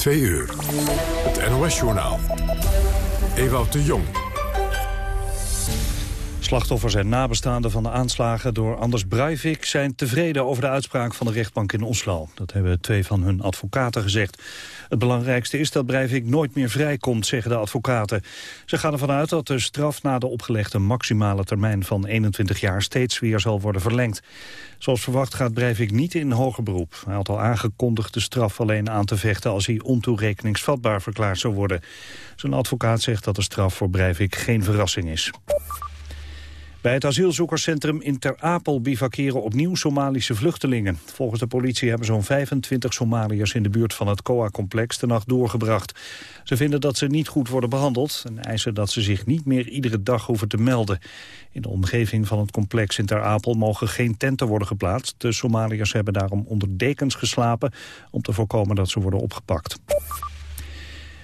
2 uur. Het NOS-journaal. Ewout de Jong. Slachtoffers en nabestaanden van de aanslagen door Anders Breivik... zijn tevreden over de uitspraak van de rechtbank in Oslo. Dat hebben twee van hun advocaten gezegd. Het belangrijkste is dat Breivik nooit meer vrijkomt, zeggen de advocaten. Ze gaan ervan uit dat de straf na de opgelegde maximale termijn van 21 jaar... steeds weer zal worden verlengd. Zoals verwacht gaat Breivik niet in hoger beroep. Hij had al aangekondigd de straf alleen aan te vechten... als hij ontoerekeningsvatbaar verklaard zou worden. Zijn advocaat zegt dat de straf voor Breivik geen verrassing is. Bij het asielzoekerscentrum in Ter Apel bivakeren opnieuw Somalische vluchtelingen. Volgens de politie hebben zo'n 25 Somaliërs in de buurt van het COA-complex de nacht doorgebracht. Ze vinden dat ze niet goed worden behandeld en eisen dat ze zich niet meer iedere dag hoeven te melden. In de omgeving van het complex in Ter Apel mogen geen tenten worden geplaatst. De Somaliërs hebben daarom onder dekens geslapen om te voorkomen dat ze worden opgepakt.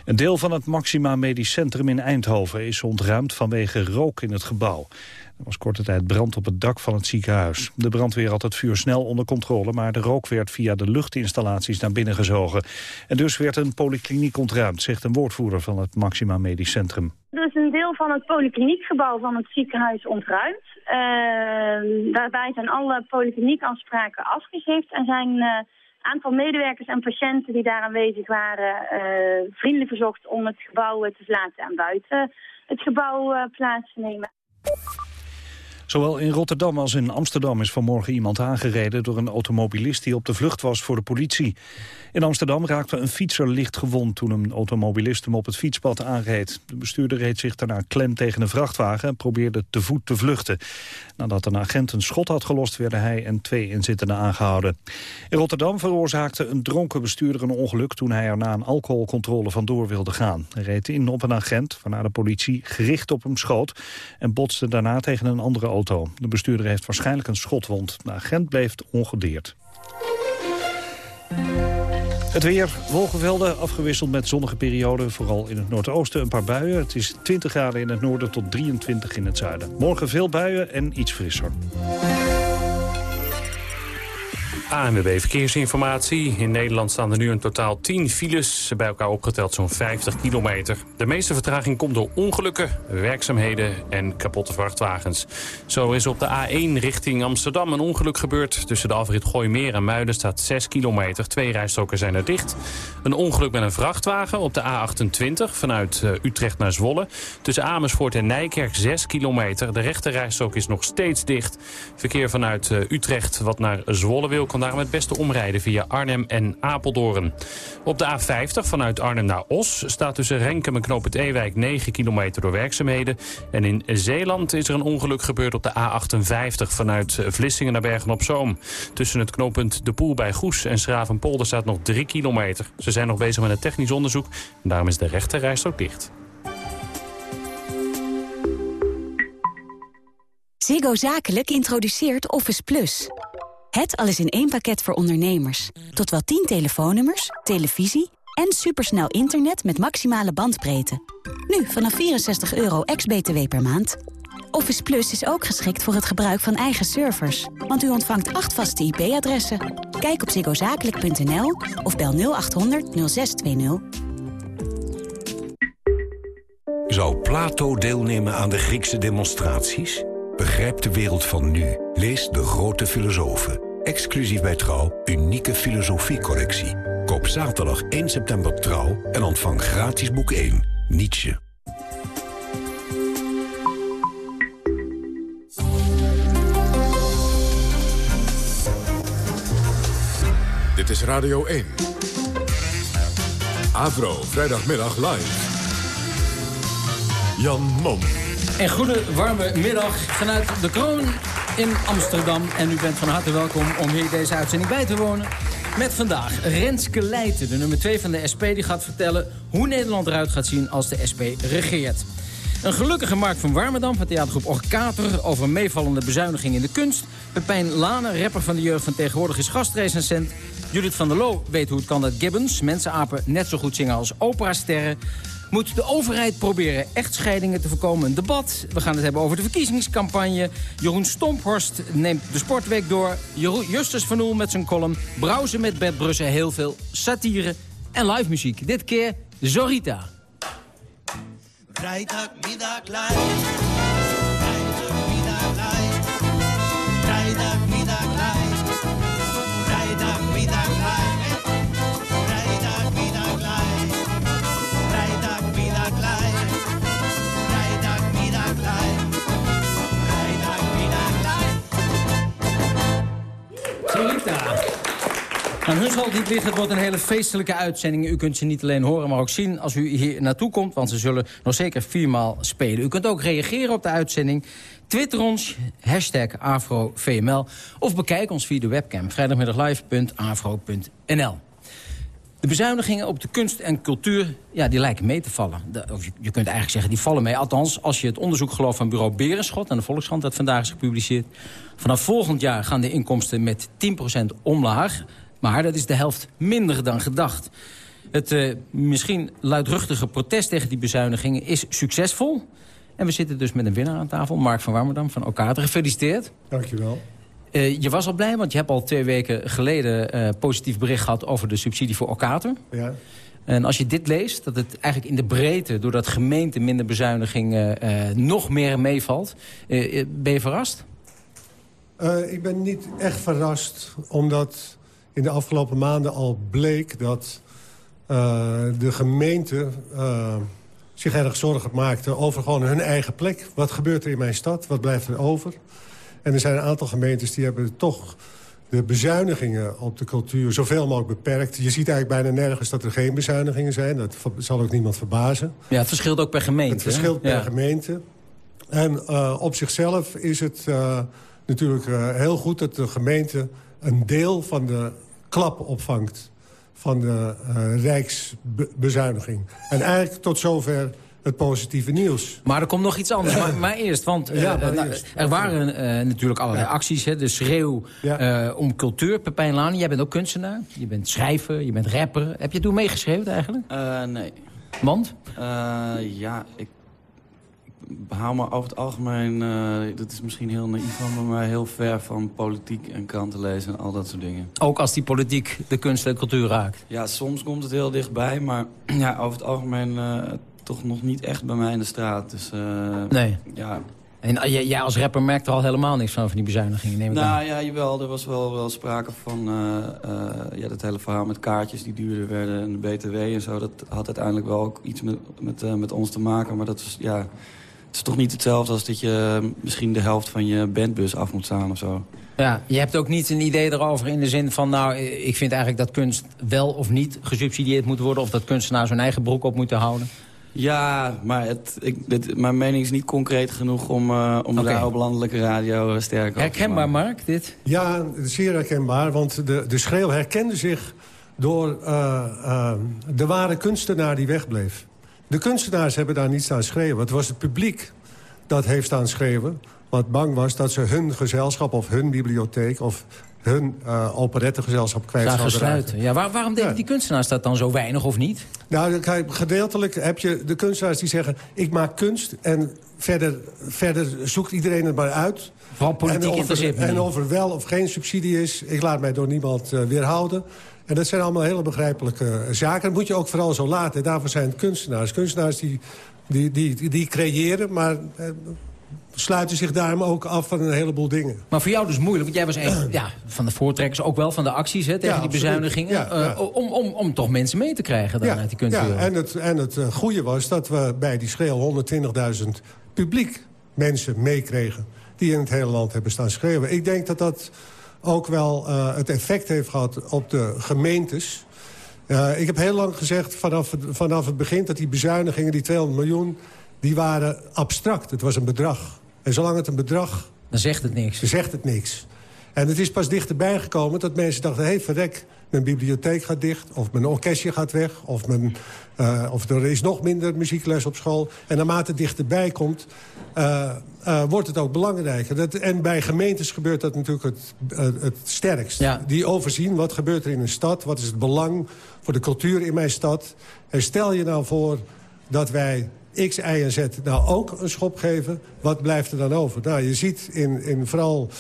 Een deel van het Maxima Medisch Centrum in Eindhoven is ontruimd vanwege rook in het gebouw. Er was korte tijd brand op het dak van het ziekenhuis. De brandweer had het vuur snel onder controle, maar de rook werd via de luchtinstallaties naar binnen gezogen. En dus werd een polykliniek ontruimd, zegt een woordvoerder van het Maxima Medisch Centrum. Er is een deel van het polykliniekgebouw van het ziekenhuis ontruimd. Daarbij zijn alle polykliniekafspraken afgegeven en zijn een uh, aantal medewerkers en patiënten die daar aanwezig waren uh, vriendelijk verzocht om het gebouw te verlaten en buiten het gebouw plaats te nemen. Zowel in Rotterdam als in Amsterdam is vanmorgen iemand aangereden door een automobilist die op de vlucht was voor de politie. In Amsterdam raakte een fietser licht gewond toen een automobilist hem op het fietspad aanreed. De bestuurder reed zich daarna klem tegen een vrachtwagen en probeerde te voet te vluchten. Nadat een agent een schot had gelost werden hij en twee inzittenden aangehouden. In Rotterdam veroorzaakte een dronken bestuurder een ongeluk toen hij er na een alcoholcontrole vandoor wilde gaan. Hij reed in op een agent waarna de politie gericht op hem schoot en botste daarna tegen een andere auto. De bestuurder heeft waarschijnlijk een schotwond. De agent bleef ongedeerd. Het weer, wolkenvelden, afgewisseld met zonnige perioden. Vooral in het noordoosten een paar buien. Het is 20 graden in het noorden tot 23 in het zuiden. Morgen veel buien en iets frisser. ANWB Verkeersinformatie. In Nederland staan er nu een totaal 10 files, bij elkaar opgeteld zo'n 50 kilometer. De meeste vertraging komt door ongelukken, werkzaamheden en kapotte vrachtwagens. Zo is op de A1 richting Amsterdam een ongeluk gebeurd. Tussen de afrit Gooimeer en Muiden staat 6 kilometer. Twee rijstroken zijn er dicht. Een ongeluk met een vrachtwagen op de A28 vanuit uh, Utrecht naar Zwolle. Tussen Amersfoort en Nijkerk 6 kilometer. De rechte rijstrook is nog steeds dicht. Verkeer vanuit uh, Utrecht wat naar Zwolle wil daarom het beste omrijden via Arnhem en Apeldoorn. Op de A50 vanuit Arnhem naar Os staat tussen Renkum en Knoop het Ewijk 9 kilometer door werkzaamheden. En in Zeeland is er een ongeluk gebeurd op de A58 vanuit Vlissingen naar Bergen-op-Zoom. Tussen het knooppunt De Poel bij Goes en Schravenpolder staat nog 3 kilometer. Ze zijn nog bezig met een technisch onderzoek en daarom is de rechte ook dicht. Ziggo Zakelijk introduceert Office Plus. Het alles in één pakket voor ondernemers. Tot wel 10 telefoonnummers, televisie en supersnel internet met maximale bandbreedte. Nu vanaf 64 euro ex-BTW per maand. Office Plus is ook geschikt voor het gebruik van eigen servers. Want u ontvangt acht vaste IP-adressen. Kijk op ziggozakelijk.nl of bel 0800 0620. Zou Plato deelnemen aan de Griekse demonstraties? Begrijp de wereld van nu. Lees De Grote Filosofen. Exclusief bij Trouw, unieke filosofiecollectie. Koop zaterdag 1 september Trouw en ontvang gratis boek 1, Nietzsche. Dit is Radio 1. Avro, vrijdagmiddag live. Jan Mom. En goede warme middag vanuit de kroon in Amsterdam. En u bent van harte welkom om hier deze uitzending bij te wonen. Met vandaag Renske Leijten, de nummer 2 van de SP... die gaat vertellen hoe Nederland eruit gaat zien als de SP regeert. Een gelukkige Mark van Warmerdam van theatergroep Orkater... over meevallende bezuiniging in de kunst. Pepijn Lane, rapper van de jeugd van tegenwoordig, is gastrecensent. Judith van der Loo weet hoe het kan dat Gibbons, mensenapen... net zo goed zingen als operasterren. Moet de overheid proberen echtscheidingen te voorkomen? Een debat. We gaan het hebben over de verkiezingscampagne. Jeroen Stomphorst neemt de sportweek door. Jeroen Justus van Oel met zijn column. Browsen met Bert Brussen. Heel veel satire. en live muziek. Dit keer Zorita. Vrijdag, middag, live. Zorita. Aan hun zal niet liggen, het wordt een hele feestelijke uitzending. U kunt ze niet alleen horen, maar ook zien als u hier naartoe komt... want ze zullen nog zeker viermaal spelen. U kunt ook reageren op de uitzending. Twitter ons, hashtag AfroVML... of bekijk ons via de webcam vrijdagmiddaglive.afro.nl. De bezuinigingen op de kunst en cultuur ja, die lijken mee te vallen. De, je, kunt eigenlijk zeggen, die vallen mee. Althans, als je het onderzoek gelooft van bureau Berenschot... en de Volkskrant dat vandaag is gepubliceerd. Vanaf volgend jaar gaan de inkomsten met 10% omlaag... Maar dat is de helft minder dan gedacht. Het uh, misschien luidruchtige protest tegen die bezuinigingen is succesvol. En we zitten dus met een winnaar aan tafel, Mark van Warmerdam van Okate. Gefeliciteerd. Dankjewel. Uh, je was al blij, want je hebt al twee weken geleden uh, positief bericht gehad over de subsidie voor Okater. Ja. En als je dit leest, dat het eigenlijk in de breedte... doordat gemeente minder bezuinigingen uh, nog meer meevalt... ben je verrast? ik ben niet echt verrast, omdat in de afgelopen maanden al bleek dat de gemeente zich erg zorgen maakte over gewoon hun eigen plek. Wat gebeurt er in mijn stad? Wat blijft er over? En er zijn een aantal gemeentes die hebben toch de bezuinigingen op de cultuur zoveel mogelijk beperkt. Je ziet eigenlijk bijna nergens dat er geen bezuinigingen zijn. Dat zal ook niemand verbazen. Ja, het verschilt ook per gemeente. Het verschilt per ja. gemeente. En uh, op zichzelf is het uh, natuurlijk uh, heel goed dat de gemeente een deel van de klap opvangt van de rijksbezuiniging. En eigenlijk tot zover het positieve nieuws. Maar er komt nog iets anders. maar, maar, eerst, want uh, ja, maar eerst. er waren uh, natuurlijk allerlei ja. acties. Hè, de schreeuw ja. uh, om cultuur. Pepijn Lani, jij bent ook kunstenaar. Je bent schrijver, je bent rapper. Heb je toen meegeschreven eigenlijk? nee. Want? ja, ik hou me over het algemeen... Uh, dat is misschien heel naïef van maar heel ver van politiek en kranten lezen en al dat soort dingen. Ook als die politiek de kunst en cultuur raakt? Ja, soms komt het heel dichtbij, maar ja, over het algemeen uh, toch nog niet echt bij mij in de straat. Dus, uh, nee. Ja, en jij als rapper merkt er al helemaal niks van, van die bezuinigingen, neem ik nou, aan. Ja, jawel, er was wel, wel sprake van... Uh, uh, ja, dat hele verhaal met kaartjes die duurder werden en de BTW en zo. Dat had uiteindelijk wel ook iets met, met, uh, met ons te maken. Maar dat is, ja, het is toch niet hetzelfde als dat je misschien de helft van je bandbus af moet staan of zo. Ja, je hebt ook niet een idee erover in de zin van... nou, ik vind eigenlijk dat kunst wel of niet gesubsidieerd moet worden... of dat kunstenaar zijn eigen broek op moeten houden. Ja, maar het, ik, dit, mijn mening is niet concreet genoeg om, uh, om okay. daar op landelijke radio sterk over Herkenbaar, Mark, dit? Ja, zeer herkenbaar, want de, de schreeuw herkende zich door uh, uh, de ware kunstenaar die wegbleef. De kunstenaars hebben daar niet staan schreeuwen. Het was het publiek dat heeft staan schreeuwen. Wat bang was dat ze hun gezelschap of hun bibliotheek... of hun uh, operettegezelschap kwijt zouden sluiten. Ja, waar, waarom denken ja. die kunstenaars dat dan zo weinig of niet? Nou, kijk, gedeeltelijk heb je de kunstenaars die zeggen... ik maak kunst en verder, verder zoekt iedereen het maar uit. Vooral politiek en interesseert En of er wel of geen subsidie is, ik laat mij door niemand uh, weerhouden. En dat zijn allemaal hele begrijpelijke zaken. Dat moet je ook vooral zo laten. Daarvoor zijn het kunstenaars. Kunstenaars die, die, die, die creëren, maar... Sluiten zich daarom ook af van een heleboel dingen. Maar voor jou dus moeilijk, want jij was een ja, van de voortrekkers... ook wel van de acties hè, tegen ja, die bezuinigingen... Ja, ja. Uh, om, om, om toch mensen mee te krijgen dan uit die kunstwereld. Ja, en het, en het uh, goede was dat we bij die schreeuw 120.000 publiek mensen meekregen... die in het hele land hebben staan schreeuwen. Ik denk dat dat ook wel uh, het effect heeft gehad op de gemeentes... Uh, ik heb heel lang gezegd vanaf het, vanaf het begin dat die bezuinigingen, die 200 miljoen... die waren abstract. Het was een bedrag. En zolang het een bedrag... Dan zegt het niks. Dan zegt het niks. En het is pas dichterbij gekomen dat mensen dachten... hé, hey, verrek, mijn bibliotheek gaat dicht, of mijn orkestje gaat weg... of, mijn, uh, of er is nog minder muziekles op school. En naarmate het dichterbij komt, uh, uh, wordt het ook belangrijker. Dat, en bij gemeentes gebeurt dat natuurlijk het, het sterkst. Ja. Die overzien wat gebeurt er in een stad, wat is het belang voor de cultuur in mijn stad. En stel je nou voor dat wij X, Y en Z nou ook een schop geven, wat blijft er dan over? Nou, je ziet in, in vooral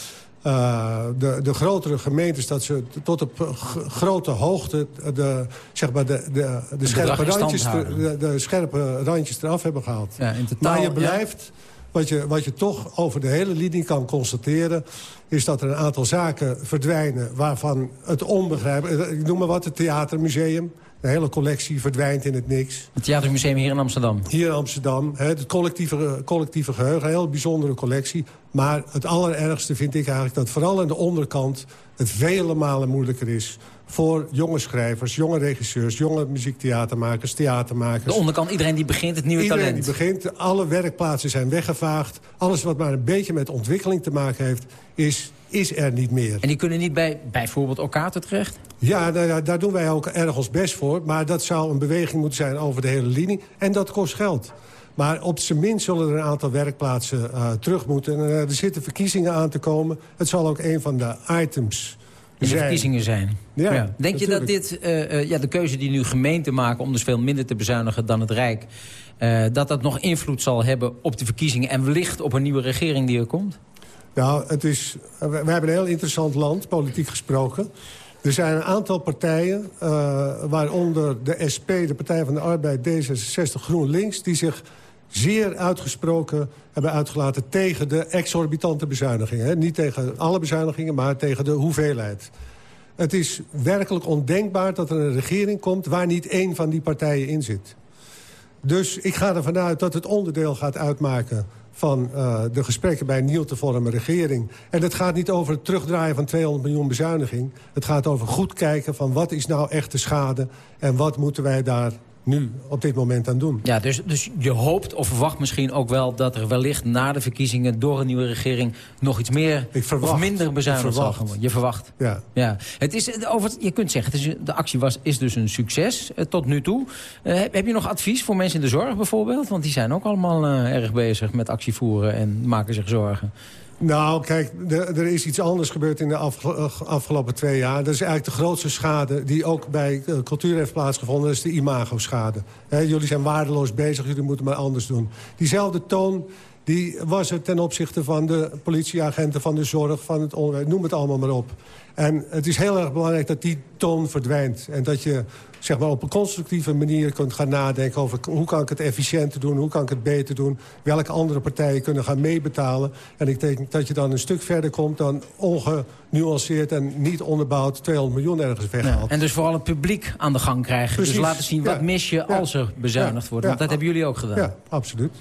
eh, de, de grotere gemeentes... dat ze tot op grote hoogte de, zeg maar de, de, de, scherpe randjes, de, de scherpe randjes eraf hebben gehaald. Ja, in totaal, maar je ja. blijft... Wat je, wat je toch over de hele linie kan constateren... is dat er een aantal zaken verdwijnen waarvan het onbegrijpelijk... Ik noem maar wat, het theatermuseum. De hele collectie verdwijnt in het niks. Het Theatermuseum hier in Amsterdam. Hier in Amsterdam, hè, het collectieve, collectieve geheugen, een heel bijzondere collectie. Maar het allerergste vind ik eigenlijk dat vooral aan de onderkant... het vele malen moeilijker is voor jonge schrijvers, jonge regisseurs... jonge muziektheatermakers, theatermakers. De onderkant, iedereen die begint, het nieuwe Iedereen talent. die begint, alle werkplaatsen zijn weggevaagd. Alles wat maar een beetje met ontwikkeling te maken heeft, is, is er niet meer. En die kunnen niet bij bijvoorbeeld Okater terecht? Ja, nou ja, daar doen wij ook erg ons best voor. Maar dat zou een beweging moeten zijn over de hele linie. En dat kost geld. Maar op zijn minst zullen er een aantal werkplaatsen eh, terug moeten. En, eh, er zitten verkiezingen aan te komen. Het zal ook een van de items In de zijn. verkiezingen zijn. Ja, Denk je dat dit, eh, ja, de keuze die nu gemeenten maken... om dus veel minder te bezuinigen dan het Rijk... dat dat nog invloed zal hebben op de verkiezingen... en wellicht op een nieuwe regering die er komt? Nou, het is, we, hebben een heel interessant land, politiek gesproken. Er zijn een aantal partijen, eh, waaronder de SP, de Partij van de Arbeid, D66, GroenLinks... die zich zeer uitgesproken hebben uitgelaten tegen de exorbitante bezuinigingen. Niet tegen alle bezuinigingen, maar tegen de hoeveelheid. Het is werkelijk ondenkbaar dat er een regering komt... waar niet één van die partijen in zit. Dus ik ga ervan uit dat het onderdeel gaat uitmaken van eh, de gesprekken bij een nieuw te vormen regering. En het gaat niet over het terugdraaien van 200 miljoen bezuiniging. Het gaat over goed kijken van wat is nou echt de schade... en wat moeten wij daar nu op dit moment aan doen. Ja, dus, dus je hoopt of verwacht misschien ook wel... dat er wellicht na de verkiezingen door een nieuwe regering... nog iets meer Ik verwacht. of minder bezuinigd zal worden. Je verwacht. Ja. Ja, het is, over, je kunt zeggen, het is, de actie was, is dus een succes eh, tot nu toe. Eh, heb, je nog advies voor mensen in de zorg bijvoorbeeld? Want die zijn ook allemaal eh, erg bezig met actie voeren en maken zich zorgen. Nou, kijk, er is iets anders gebeurd in de eh, afgelopen twee jaar. Dat is eigenlijk de grootste schade die ook bij eh, cultuur heeft plaatsgevonden. Dat is de imago-schade. Jullie zijn waardeloos bezig, jullie moeten maar anders doen. Diezelfde toon die was er ten opzichte van de politieagenten, van de zorg, van het onderwijs. Noem het allemaal maar op. En het is heel erg belangrijk dat die toon verdwijnt. En dat je zeg maar, op een constructieve manier kunt gaan nadenken... over hoe kan ik het efficiënter doen, hoe kan ik het beter doen... welke andere partijen kunnen gaan meebetalen. En ik denk dat je dan een stuk verder komt... dan ongenuanceerd en niet onderbouwd 200 miljoen ergens weghaalt. En dus vooral het publiek aan de gang krijgen. Precies. Dus laten zien wat Ja. mis je Ja. als er bezuinigd wordt. Want dat hebben jullie ook gedaan. Ja, absoluut.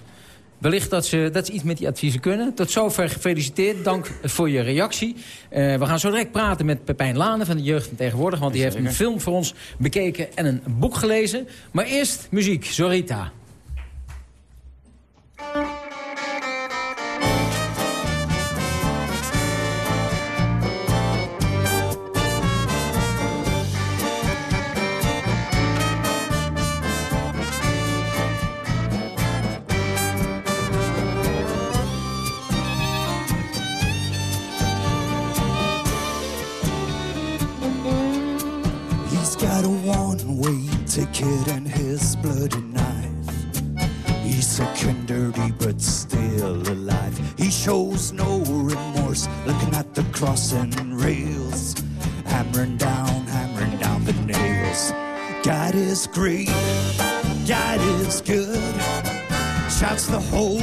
Wellicht dat ze, dat ze iets met die adviezen kunnen. Tot zover gefeliciteerd. Dank voor je reactie. Eh, we gaan zo direct praten met Pepijn Lane van de Jeugd van Tegenwoordig. Want die heeft een film voor ons bekeken en een boek gelezen. Maar eerst muziek. Zorita. Shouts the whole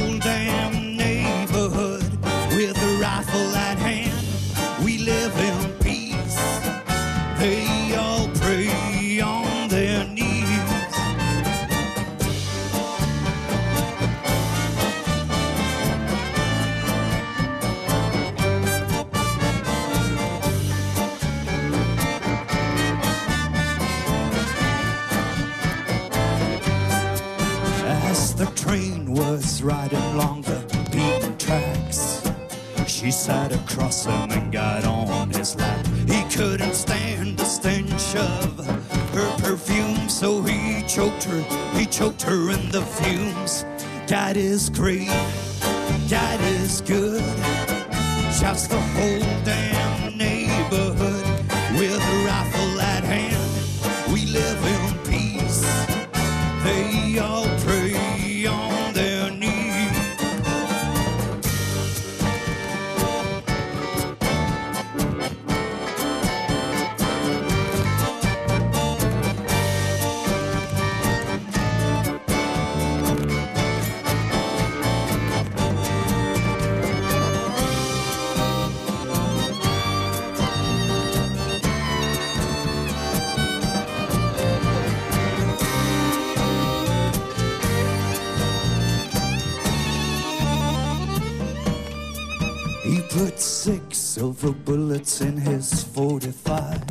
silver bullets in his 45.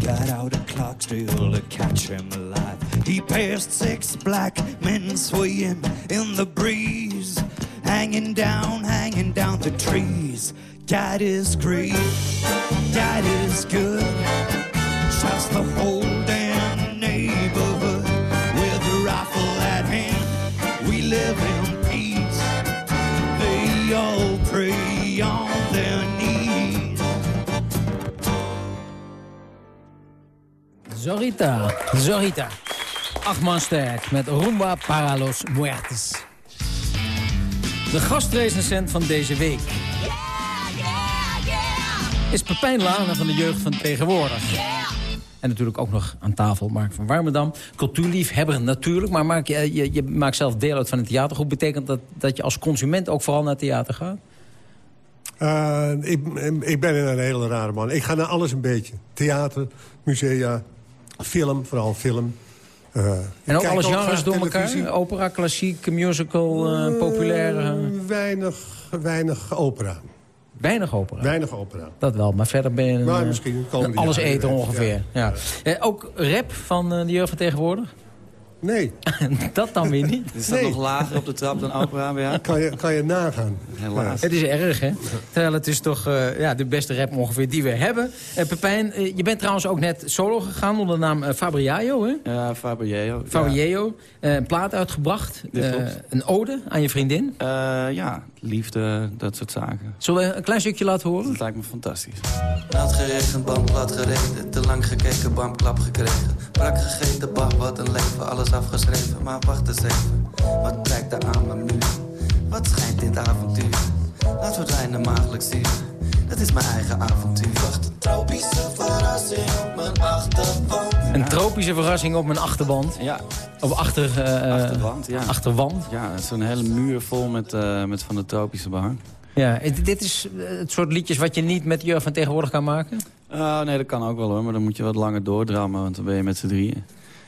Got out a clock still to catch him alive. He passed six black men swaying in the breeze, hanging down, hanging down to trees. God is great, God is good. Zorita, Zorita. Acht man sterk met Rumba para los Muertes. De gastrecensent van deze week is Pepijn Lane van de jeugd van tegenwoordig. En natuurlijk ook nog aan tafel Mark van Warmerdam. Cultuurliefhebber natuurlijk, maar je, je, maakt zelf deel uit van een theatergroep. Betekent dat dat je als consument ook vooral naar theater gaat? Eh, ik, ik ben een hele rare man. Ik ga naar alles een beetje. Theater, musea, film, vooral film. Eh, En ook kijk alle graag genres door televisie. elkaar? Opera, klassiek, musical, populair? eh, Eh, weinig, weinig opera. weinig opera? Weinig opera. Dat wel, maar verder ben je een, Maar misschien een alles eten ongeveer. Ja. Eh, ook rap van de jeugd van tegenwoordig? Nee, dat dan weer niet. Is dat Nee. nog lager op de trap dan opera jou? kan je, kan je nagaan. Helaas. Het is erg, hè? Terwijl het is toch eh, ja, de beste rap ongeveer die we hebben. Eh, Pepijn, eh, je bent trouwens ook net solo gegaan onder de naam Fabriaio, hè? Ja, Fabriello. Fabriello. Eh, een plaat uitgebracht. Eh, een ode aan je vriendin. Ja. Liefde, dat soort zaken. Zullen we een klein stukje laten horen? Dat lijkt me fantastisch. Nat geregend, bam plat gereden. Te lang gekeken, bam klap gekregen. Brak gegeten, bah, wat een leven. Alles afgeschreven, maar wacht eens even. Wat trekt er aan mijn muur? Wat schijnt dit avontuur? Laat verdwijnen maagdelijk zuur. Dat is mijn eigen avontuur. Wacht, een tropische verrassing op mijn achterwand. Een tropische verrassing op mijn achterband. Ja, Of achter, eh, achterwand, ja. achterwand. Ja, een hele muur vol met, eh, met van de tropische behang. Ja, dit is eh, het soort liedjes wat je niet met jeugd van tegenwoordig kan maken? Oh, nee, dat kan ook wel hoor, maar dan moet je wat langer doordrammen, want dan ben je met z'n drieën.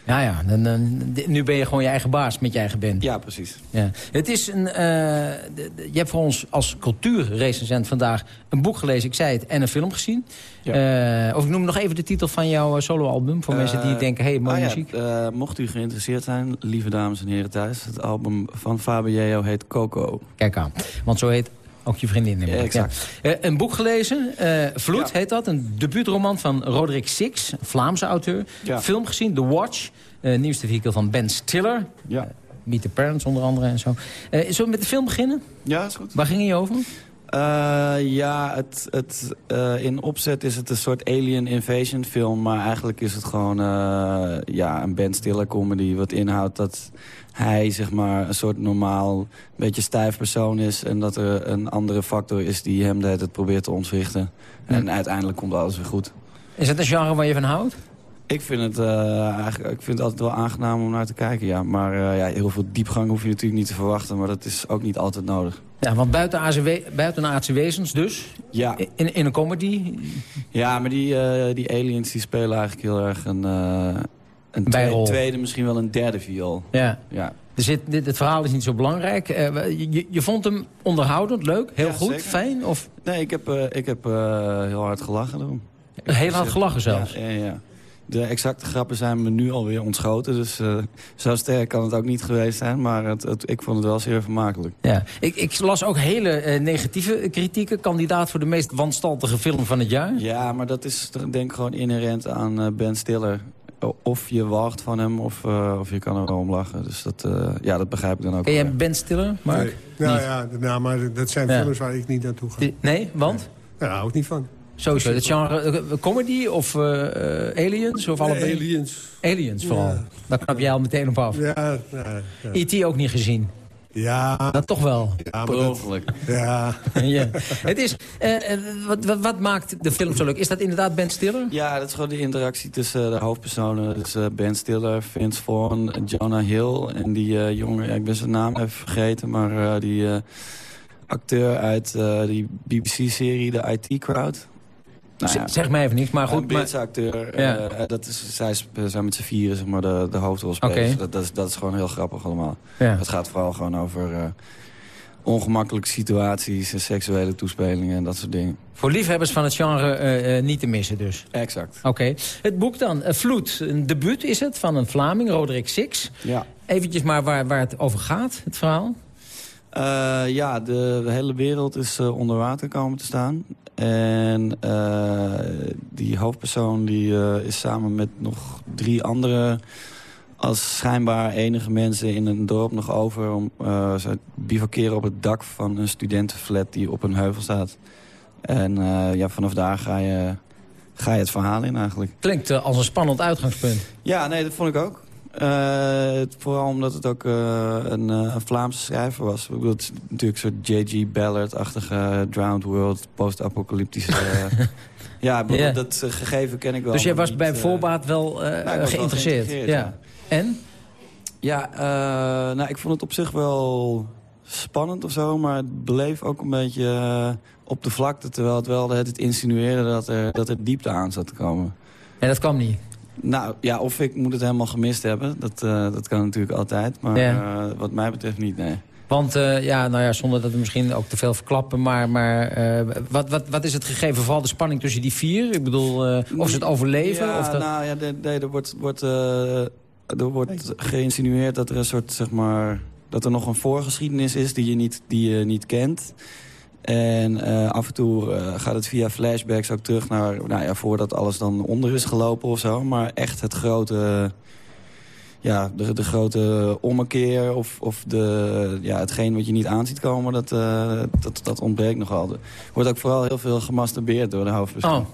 Ja, ja. Dan, nu ben je gewoon je eigen baas met je eigen band. Ja, precies. Ja. Het is een, de- je hebt voor ons als cultuurrecensent vandaag een boek gelezen, ik zei het, en een film gezien. Eh, of ik noem nog even de titel van jouw eh, soloalbum, voor mensen die denken, hé, hey, mooie ah muziek. mocht u geïnteresseerd zijn, lieve dames en heren thuis... het album van Fabiello heet Coco. Kijk aan, want zo heet ook je vriendin. exact. Ja. Eh, een boek gelezen, eh, Vloed heet dat. Een debuutroman van Roderick Six, Vlaamse auteur. Ja. Film gezien, The Watch. eh, nieuwste vehikel van Ben Stiller. Ja, Meet the Parents onder andere en zo. Zullen we met de film beginnen? ja is goed. Waar ging je over? Ja, het, het, in opzet is het een soort alien invasion film... maar eigenlijk is het gewoon ja, een Ben Stiller comedy... wat inhoudt dat hij zeg maar, een soort normaal, beetje stijf persoon is... en dat er een andere factor is die hem de hele tijd probeert te ontwrichten. En uiteindelijk komt alles weer goed. Is het een genre waar je van houdt? Ik vind, het, eh, eigenlijk, ik vind het altijd wel aangenaam om naar te kijken, ja. Maar eh, ja, heel veel diepgang hoef je natuurlijk niet te verwachten... maar dat is ook niet altijd nodig. Ja, want buiten ACW, buitenaardse wezens dus. Ja, In, in een comedy. ja maar die, eh, die aliens die spelen eigenlijk heel erg een, een Bijrol. tweede, misschien wel een derde viool. Ja. Ja, Er zit, dit, het verhaal is niet zo belangrijk. Eh, je, je vond hem onderhoudend, leuk, heel Ja, goed, zeker. fijn? Of nee, ik heb, eh, ik heb eh, heel hard gelachen erom. heel hard gelachen zelfs? Ja, ja, ja. De exacte grappen zijn me nu alweer ontschoten. Dus zo sterk kan het ook niet geweest zijn. Maar het, het- ik vond het wel zeer vermakelijk. Ja. Ik, ik las ook hele negatieve kritieken. Kandidaat voor de meest wanstaltige film van het jaar. Ja, maar dat is denk ik gewoon inherent aan Ben Stiller. Of je wacht van hem, of, eh, of je kan er wel om lachen. Dus dat, eh, ja, dat begrijp ik dan ook jij Ben Stiller, Mark? Nee. Nou Niet. ja, nou, maar dat zijn Ja. films waar ik niet naartoe ga. Nee, want? Daar hou ik niet van. Sowieso. Het genre eh, comedy of aliens? Of allebei? Aliens. Aliens vooral. Ja. Daar knap jij al meteen op af. Ja, ja, ja. E.T. ook niet gezien. Ja, Dat toch wel. ja, dat, ja. ja. Het is, eh, eh, wat, wat, wat maakt de film zo leuk? Is dat inderdaad Ben Stiller? Ja, dat is gewoon de interactie tussen de hoofdpersonen. Dus eh, Ben Stiller, Vince Vaughn, Jonah Hill en die eh, jongen, ja, ik ben zijn naam even vergeten, maar eh, die eh, acteur uit eh, die BBC-serie The IT Crowd. Nou ja, Zeg mij even niks, maar een goed. Maar, Britse acteur. Ja. eh, dat is, zij sp- zijn met z'n vieren zeg maar, de, de hoofdrolspelers. Oké. Dat, dat, is, dat is gewoon heel grappig allemaal. ja. Het gaat vooral gewoon over eh, ongemakkelijke situaties, en seksuele toespelingen en dat soort dingen. Voor liefhebbers van het genre eh, eh, niet te missen dus. Exact. Oké. Het boek dan, eh, Vloed. Een debuut is het van een Vlaming, Roderick Six. Ja. Eventjes maar waar, waar het over gaat, het verhaal. Eh, ja, de, hele wereld is eh, onder water komen te staan. En eh, die hoofdpersoon die, is samen met nog drie andere... als schijnbaar enige mensen in een dorp nog over... om ze bivakeren op het dak van een studentenflat die op een heuvel staat. En ja, vanaf daar ga je, ga je het verhaal in eigenlijk. Klinkt als een spannend uitgangspunt. Ja, nee, dat vond ik ook. Eh, vooral omdat het ook eh, een, eh, een Vlaamse schrijver was. Ik bedoel, het is natuurlijk een soort J.G. Ballard-achtige Drowned World, post-apocalyptische... ja, dat gegeven ken ik wel. dus jij was niet, bij voorbaat wel nou, wel geïnteresseerd. ja. En? Ja, nou, ik vond het op zich wel spannend of zo, maar het bleef ook een beetje op de vlakte... terwijl het wel het, het insinueerde dat er, dat er diepte aan zat te komen. En dat kwam niet? Nou, ja, of ik moet het helemaal gemist hebben. Dat, eh, dat kan natuurlijk altijd. Maar Ja. eh, wat mij betreft niet, nee. Want eh, ja, nou ja, zonder dat we misschien ook te veel verklappen... maar, maar wat, wat, wat is het gegeven? Vooral de spanning tussen die vier? Ik bedoel, of ze het overleven? Ja, of dat... nou ja, er wordt, wordt, er wordt geïnsinueerd dat er een soort, zeg maar... dat er nog een voorgeschiedenis is die je niet, die je niet kent. En eh, af en toe eh, gaat het via flashbacks ook terug naar... Nou ja, voordat alles dan onder is gelopen of zo. Maar echt het grote... Ja, de, de grote ommekeer of, of de, ja, hetgeen wat je niet aan ziet komen, dat, eh, dat, dat ontbreekt nogal. Er wordt ook vooral heel veel gemasturbeerd door de hoofdpersoon. Oh,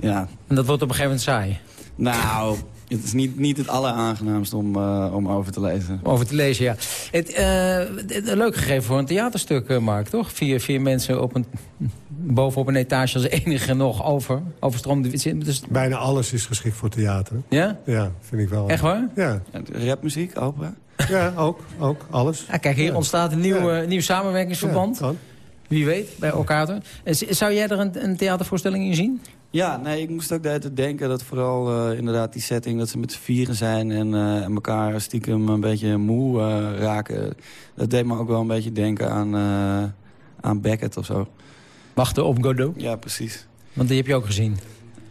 Ja, en dat wordt op een gegeven moment saai. nou, het is niet, niet het alleraangenaamste om, eh, om over te lezen. Over te lezen, ja. Het, eh, het- een leuk gegeven voor een theaterstuk, eh, Mark, toch? Vier, vier mensen op een, bovenop een etage als enige nog over. Overstroomde... Dus, Bijna alles is geschikt voor theater. ja? Ja, vind ik wel. Echt waar? Ja, Rapmuziek, opera? ja ook, ook, alles. Ah, kijk, hier Ja. ontstaat een nieuw, Ja. nieuw samenwerkingsverband. Ja, kan. Wie weet, bij z- Zou jij er een, een theatervoorstelling in zien? Ja, nee, ik moest ook de hele tijd denken dat vooral eh, inderdaad die setting... dat ze met z'n vieren zijn en, eh, en elkaar stiekem een beetje moe eh, raken. Dat deed me ook wel een beetje denken aan, aan Beckett of zo. Wachten op Godot. Ja, precies. Want die heb je ook gezien.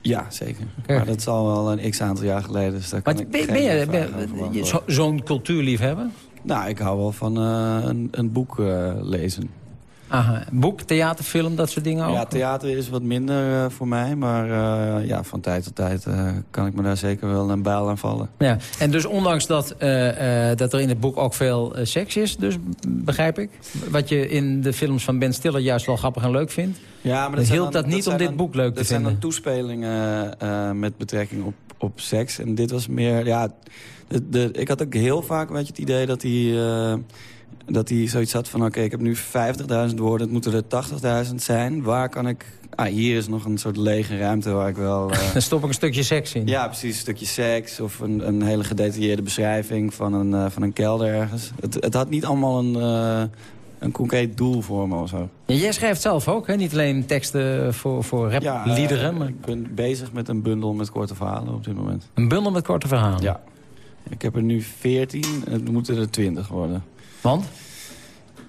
Ja, zeker. Maar dat is al wel een x-aantal jaar geleden. Dus daar kan Maar ben, je zo'n cultuurliefhebber? Nou, ik hou wel van een, een boek lezen. Aha, boek, theaterfilm, dat soort dingen ook? Ja, theater is wat minder eh, voor mij. Maar eh, ja, van tijd tot tijd eh, kan ik me daar zeker wel een bijl aan vallen. Ja, en dus ondanks dat, dat er in het boek ook veel seks is, dus begrijp ik. Wat je in de films van Ben Stiller juist wel grappig en leuk vindt. Ja, maar Dat hielp dan- dat niet om dit dan- boek leuk te Dat zijn dan vinden. toespelingen met betrekking op, op seks. En dit was meer, ja... De, de, ik had ook heel vaak weet je, het idee dat hij... dat hij zoiets had van, oké, ik heb nu 50.000 woorden, het moeten er 80.000 zijn. Waar kan ik... Ah, hier is nog een soort lege ruimte waar ik wel... eh, Dan stop ik een stukje seks in. Ja, precies. Een stukje seks of een, een hele gedetailleerde beschrijving van een, eh, van een kelder ergens. Het, het had niet allemaal een, eh, een concreet doel voor me of zo. Ja, jij schrijft zelf ook, hè? niet alleen teksten voor, voor Ja, rapliederen, eh, maar ik ben bezig met een bundel met korte verhalen op dit moment. een bundel met korte verhalen. Ja. Ik heb er nu 14 en het moeten er 20 worden. Want?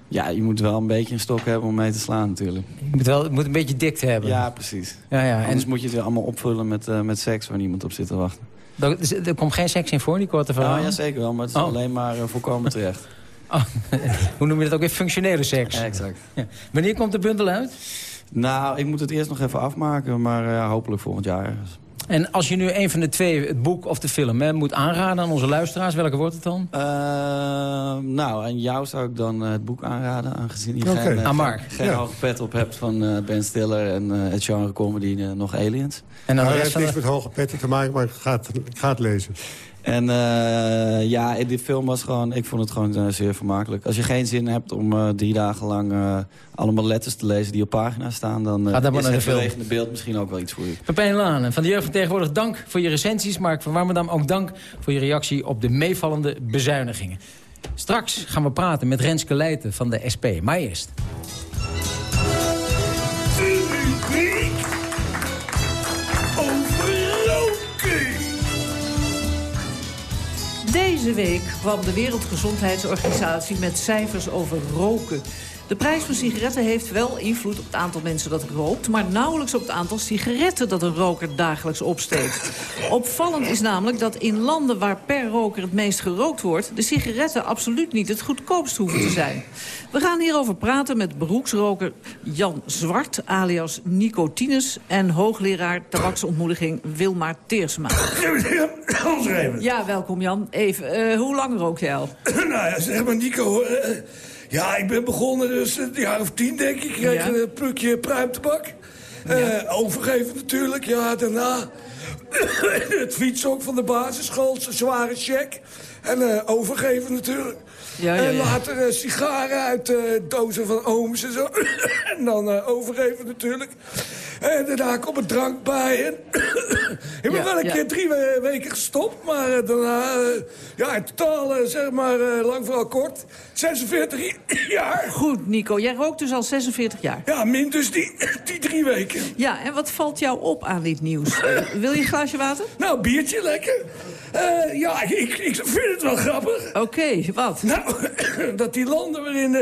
Ja, je moet wel een beetje een stok hebben om mee te slaan natuurlijk. Je moet, wel, het moet een beetje dikte hebben. Ja, precies. ja, ja. Anders En moet je het weer allemaal opvullen met, eh, met seks waar niemand op zit te wachten. er, dus er komt geen seks in voor, die korte Nou, verhalen? ja, zeker wel, maar het is Oh. alleen maar eh, voorkomen terecht. Oh, hoe noem je dat ook weer? Functionele seks. Exact. Ja. Wanneer komt de bundel uit? Nou, ik moet het eerst nog even afmaken, maar eh, hopelijk volgend jaar. En als je nu een van de twee, het boek of de film, hè, moet aanraden aan onze luisteraars, welke wordt het dan? Eh, nou, aan jou zou ik dan eh, het boek aanraden, aangezien je Oké. geen, eh, geen Ja. hoge pet op hebt van eh, Ben Stiller en eh, het genre comedy nog Aliens. En dan Nou, de het rest heeft van niks met hoge petten te maken, maar ik ga het, ik ga het lezen. En eh, ja, die film was gewoon, ik vond het gewoon eh, zeer vermakelijk. Als je geen zin hebt om eh, drie dagen lang allemaal letters te lezen die op pagina's staan, dan Ga dan maar is naar de het bewegende beeld misschien ook wel iets voor je. Pepijn Laan van de Jeugd van Tegenwoordig, dank voor je recensies. Mark van Warmerdam, ook dank voor je reactie op de meevallende bezuinigingen. Straks gaan we praten met Renske Leijten van de SP. Maar eerst. Deze week kwam de Wereldgezondheidsorganisatie met cijfers over roken. De prijs van sigaretten heeft wel invloed op het aantal mensen dat rookt... maar nauwelijks op het aantal sigaretten dat een roker dagelijks opsteekt. Opvallend is namelijk dat in landen waar per roker het meest gerookt wordt... de sigaretten absoluut niet het goedkoopst hoeven te zijn. We gaan hierover praten met beroepsroker Jan Zwart, alias Nicotines... en hoogleraar tabaksontmoediging Wilmar Teersma. Ja, welkom Jan. Even, eh, hoe lang rook jij al? nou ja, zeg maar Nico. eh, ja, ik ben begonnen dus een jaar of tien, denk ik. Ik kreeg Ja. een plukje pruimtabak. Eh, overgeven natuurlijk, ja, daarna... het fietshok van de basisschool, een zware check. En eh, overgeven natuurlijk. Ja, ja, en later eh, sigaren uit eh, dozen van ooms en zo. en dan eh, overgeven natuurlijk. En daarna kwam er drank bij. En ik ben wel een keer drie we- weken gestopt. Maar daarna, ja, in totaal zeg maar lang vooral kort. 46 jaar. Goed, Nico. Jij rookt dus al 46 jaar. Ja, min dus die, die drie weken. Ja, en wat valt jou op aan dit nieuws? Wil je een glaasje water? Nou, biertje lekker. Eh, ja, ik, ik vind het wel grappig. Oké, wat? Nou, dat die landen waarin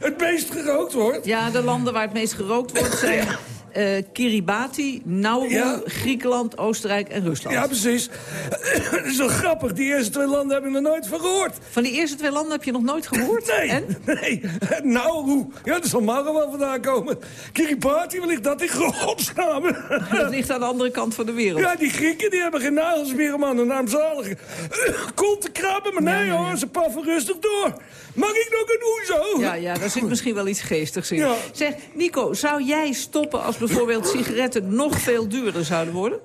het meest gerookt wordt... Ja, de landen waar het meest gerookt wordt zijn... eh, Kiribati, Nauru, Ja. Griekenland, Oostenrijk en Rusland. Ja, precies. Het is wel grappig. Die eerste twee landen heb ik nog nooit van gehoord. Van die eerste twee landen heb je nog nooit gehoord? Nee, En? nee. Nauru. Ja, daar zal Mauro wel vandaan komen. Kiribati, waar ligt dat in godsnaam? Dat ligt aan de andere kant van de wereld. Ja, die Grieken die hebben geen nagels meer om aan hun armzalige kont te krabben. Maar nee hoor, ze paffen rustig door. Mag ik nog een oezo? Ja, ja, daar zit misschien wel iets geestigs in. Ja. Zeg, Nico, zou jij stoppen als bijvoorbeeld sigaretten nog veel duurder zouden worden?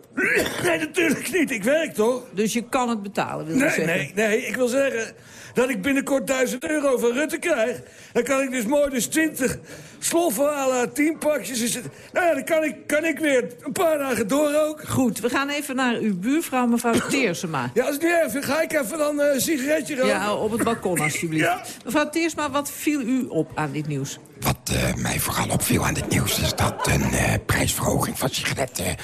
Nee, natuurlijk niet. Ik werk toch? Dus je kan het betalen, wil je Nee, zeggen? nee, nee. Ik wil zeggen dat ik binnenkort 1000 euro van Rutte krijg. Dan kan ik dus mooi dus 20 sloffen halen, 10 pakjes. Is het, nou ja, dan kan ik, kan ik weer een paar dagen doorroken. Goed, we gaan even naar uw buurvrouw, mevrouw Teersema. Ja, als het niet erg vindt, ga ik even dan eh, een sigaretje roken. Ja, op het balkon alsjeblieft. Ja. Mevrouw Teersma, wat viel u op aan dit nieuws? Wat eh, mij vooral opviel aan dit nieuws is dat een eh, prijsverhoging van sigaretten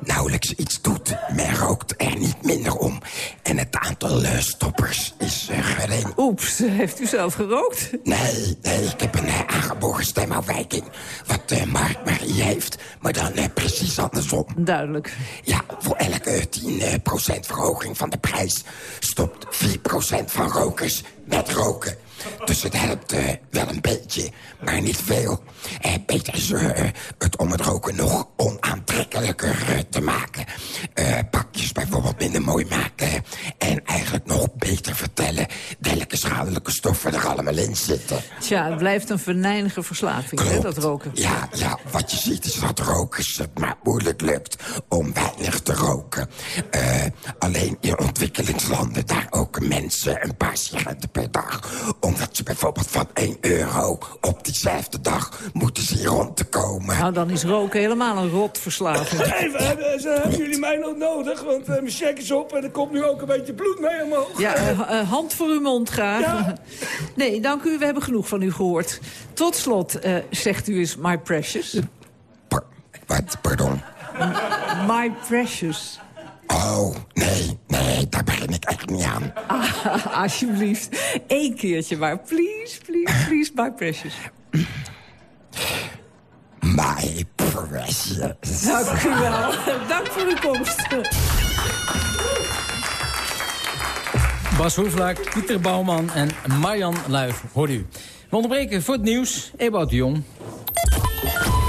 nauwelijks iets doet. Men rookt er niet minder om. En het aantal eh, stoppers is gering. Oeps, heeft u zelf gerookt? Nee, nee, ik heb een aangeboren stemafwijking. Wat eh Mark Marie heeft, maar dan eh, precies andersom. Duidelijk. Ja, voor elke 10% eh, verhoging van de prijs... stopt 4% van rokers met roken. Dus het helpt eh, wel een beetje, maar niet veel. Eh, beter is eh, het om het roken nog onaantrekkelijker eh, te maken. Eh, pakjes bijvoorbeeld minder mooi maken. En eigenlijk nog beter vertellen... welke schadelijke stoffen er allemaal in zitten. Tja, het blijft een venijnige verslaving, hè, dat roken. Ja, ja, wat je ziet is dat rokers het maar moeilijk lukt om weinig te roken. Eh, alleen in ontwikkelingslanden, daar roken mensen een paar sigaretten per dag. Omdat ze bijvoorbeeld van 1 euro op diezelfde dag moeten zien rond te komen. Nou, dan is roken helemaal een rotverslaving. We hebben, ze hebben jullie mij nog nodig? Want eh, mijn check is op en er komt nu ook een beetje bloed mee omhoog. Ja, eh, eh, hand voor uw mond graag. Ja. Nee, dank u, we hebben genoeg van u gehoord. Tot slot, eh, zegt u eens my precious. Wat, pardon? My precious. Oh, nee, nee, daar begin ik echt niet aan. Ah, alsjeblieft. Eén keertje maar. Please, please, please, my precious. My precious. Dank u wel. Dank voor uw komst. Bas Hoeflaak, Pieter Bouwman en Marjan Luif, hoort u. We onderbreken voor het nieuws. Ewout de Jong.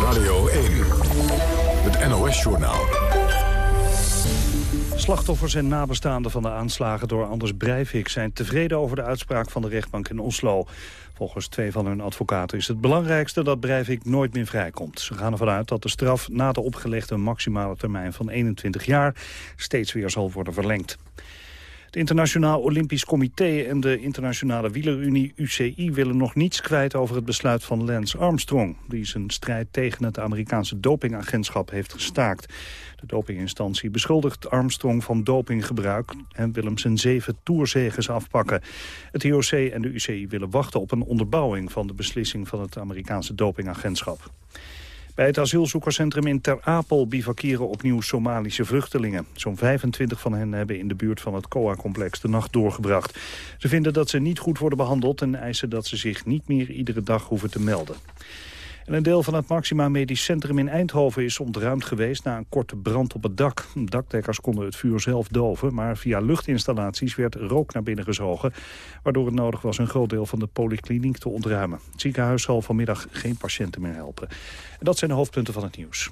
Radio 1, het NOS-journaal. Slachtoffers en nabestaanden van de aanslagen door Anders Breivik... zijn tevreden over de uitspraak van de rechtbank in Oslo. Volgens twee van hun advocaten is het belangrijkste dat Breivik nooit meer vrijkomt. Ze gaan ervan uit dat de straf na de opgelegde maximale termijn van 21 jaar... steeds weer zal worden verlengd. Het Internationaal Olympisch Comité en de Internationale Wielerunie UCI willen nog niets kwijt over het besluit van Lance Armstrong, die zijn strijd tegen het Amerikaanse dopingagentschap heeft gestaakt. De dopinginstantie beschuldigt Armstrong van dopinggebruik en wil hem zijn zeven toerzeges afpakken. Het IOC en de UCI willen wachten op een onderbouwing van de beslissing van het Amerikaanse dopingagentschap. Bij het asielzoekerscentrum in Ter Apel bivakeren opnieuw Somalische vluchtelingen. Zo'n 25 van hen hebben in de buurt van het COA-complex de nacht doorgebracht. Ze vinden dat ze niet goed worden behandeld en eisen dat ze zich niet meer iedere dag hoeven te melden. En een deel van het Maxima Medisch Centrum in Eindhoven is ontruimd geweest na een korte brand op het dak. Dakdekkers konden het vuur zelf doven, maar via luchtinstallaties werd rook naar binnen gezogen, waardoor het nodig was een groot deel van de polykliniek te ontruimen. Het ziekenhuis zal vanmiddag geen patiënten meer helpen. En dat zijn de hoofdpunten van het nieuws.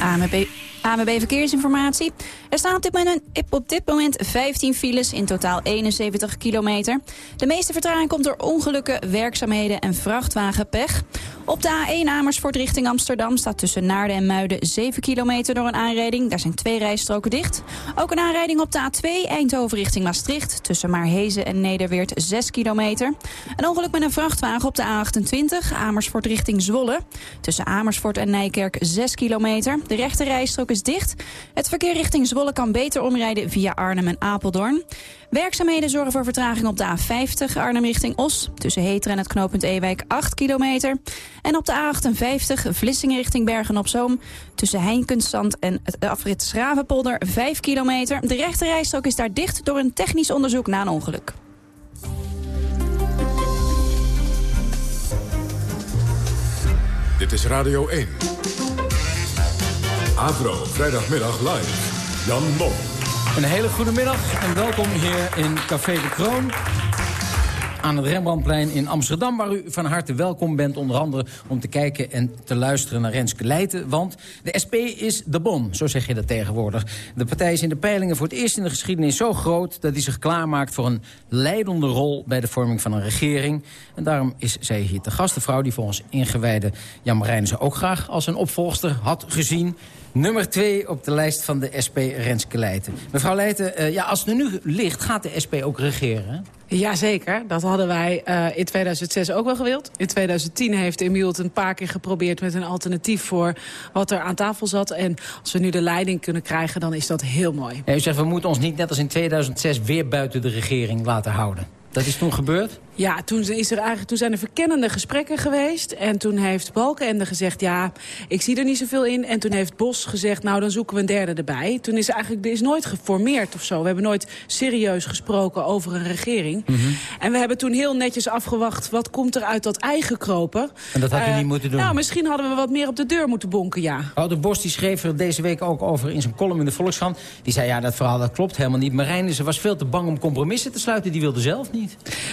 AMB, AMB Verkeersinformatie. Er staan op dit, moment, op dit moment 15 files, in totaal 71 kilometer. De meeste vertraging komt door ongelukken, werkzaamheden en vrachtwagenpech. Op de A1 Amersfoort richting Amsterdam staat tussen Naarden en Muiden 7 kilometer door een aanrijding. Daar zijn twee rijstroken dicht. Ook een aanrijding op de A2 Eindhoven richting Maastricht. Tussen Maarhezen en Nederweert 6 kilometer. Een ongeluk met een vrachtwagen op de A28 Amersfoort richting Zwolle. Tussen Amersfoort en Nijkerk 6 kilometer. De rechte rijstrook is dicht. Het verkeer richting Zwolle kan beter omrijden via Arnhem en Apeldoorn. Werkzaamheden zorgen voor vertraging op de A50 Arnhem richting Os. Tussen Heter en het knooppunt Ewijk 8 kilometer. En op de A58 Vlissingen richting Bergen-op-Zoom. Tussen Heinkunststand en het afrit Schravenpolder 5 kilometer. De rechte rijstrook is daar dicht door een technisch onderzoek na een ongeluk. Dit is Radio 1. Avro, vrijdagmiddag live. Jan Mom. Een hele goede middag en welkom hier in Café de Kroon aan het Rembrandtplein in Amsterdam... waar u van harte welkom bent, onder andere om te kijken en te luisteren naar Renske Leijten. Want de SP is de bon, zo zeg je dat tegenwoordig. De partij is in de peilingen voor het eerst in de geschiedenis zo groot... dat hij zich klaarmaakt voor een leidende rol bij de vorming van een regering. En daarom is zij hier te gast. De vrouw die volgens ingewijde Jan Marijnissen ook graag als een opvolgster had gezien... Nummer twee op de lijst van de SP, Renske Leijten. Mevrouw Leijten, uh, ja, als het er nu ligt, gaat de SP ook regeren? Jazeker, dat hadden wij uh, in 2006 ook wel gewild. In 2010 heeft Emiel het een paar keer geprobeerd met een alternatief voor wat er aan tafel zat. En als we nu de leiding kunnen krijgen, dan is dat heel mooi. U zegt, we moeten ons niet net als in 2006 weer buiten de regering laten houden. Dat is toen gebeurd? Ja, toen, is er eigenlijk, toen zijn er verkennende gesprekken geweest. En toen heeft Balkenende gezegd, ja, ik zie er niet zoveel in. En toen heeft Bos gezegd, nou, dan zoeken we een derde erbij. Toen is er eigenlijk er is nooit geformeerd of zo. We hebben nooit serieus gesproken over een regering. Mm -hmm. En we hebben toen heel netjes afgewacht... wat komt er uit dat eigen kropen. En dat had u uh, niet moeten doen? Nou, misschien hadden we wat meer op de deur moeten bonken, ja. Wouter Bos die schreef er deze week ook over in zijn column in de Volkskrant. Die zei, ja, dat verhaal dat klopt helemaal niet. Marijnissen was veel te bang om compromissen te sluiten. Die wilde zelf niet.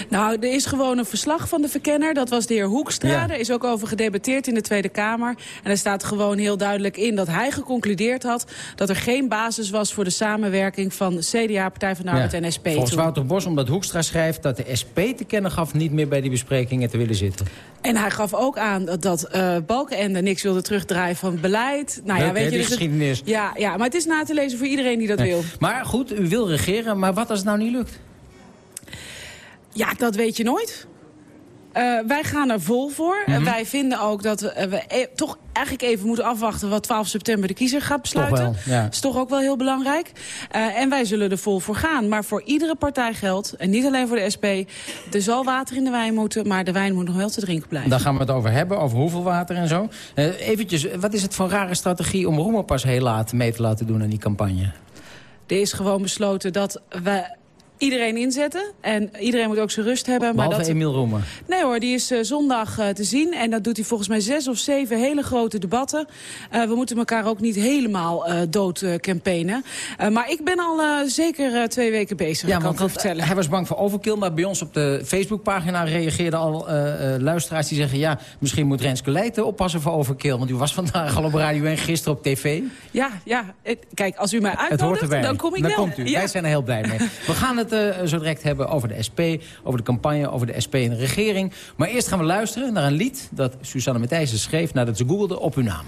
Nou, er is gewoon een verslag van de verkenner. Dat was de heer Hoekstra. Ja. Er is ook over gedebatteerd in de Tweede Kamer. En er staat gewoon heel duidelijk in dat hij geconcludeerd had... dat er geen basis was voor de samenwerking van CDA, Partij van de Arbeid ja. en SP. Volgens Wouter Bos, omdat Hoekstra schrijft dat de SP te kennen gaf... niet meer bij die besprekingen te willen zitten. En hij gaf ook aan dat, dat uh, Balkenende niks wilde terugdraaien van beleid. Nou, Leuk, ja, weet je, dus de geschiedenis. Het, ja, ja, maar het is na te lezen voor iedereen die dat nee. wil. Maar goed, u wil regeren, maar wat als het nou niet lukt? Ja, dat weet je nooit. Uh, wij gaan er vol voor. Mm -hmm. uh, wij vinden ook dat we, uh, we e toch eigenlijk even moeten afwachten... wat 12 september de kiezer gaat besluiten. Ja. Dat is toch ook wel heel belangrijk. en wij zullen er vol voor gaan. Maar voor iedere partij geldt, en niet alleen voor de SP... er zal water in de wijn moeten, maar de wijn moet nog wel te drinken blijven. Daar gaan we het over hebben, over hoeveel water en zo. eventjes, wat is het voor rare strategie om Roemer pas heel laat mee te laten doen aan die campagne? Er is gewoon besloten dat we iedereen inzetten. En iedereen moet ook zijn rust hebben. Behalve maar dat... Emiel Roemer? Nee hoor, die is uh, zondag uh, te zien. En dat doet hij volgens mij zes of zeven hele grote debatten. Uh, we moeten elkaar ook niet helemaal dood campaignen. maar ik ben al zeker twee weken bezig, ja, kan want ik vertellen. Hij was bang voor overkill, maar bij ons op de Facebookpagina reageerden al luisteraars die zeggen... ja, misschien moet Renske Leijten oppassen voor overkill. Want u was vandaag al op radio en gisteren op tv. Ja, ja. Kijk, als u mij uitnodigt, dan kom ik dan wel. Komt u. Ja. Wij zijn er heel blij mee. We gaan het uh, zo direct hebben over de SP, over de campagne, over de SP in de regering. Maar eerst gaan we luisteren naar een lied dat Susanne Matthijssen schreef nadat ze googelde op uw naam.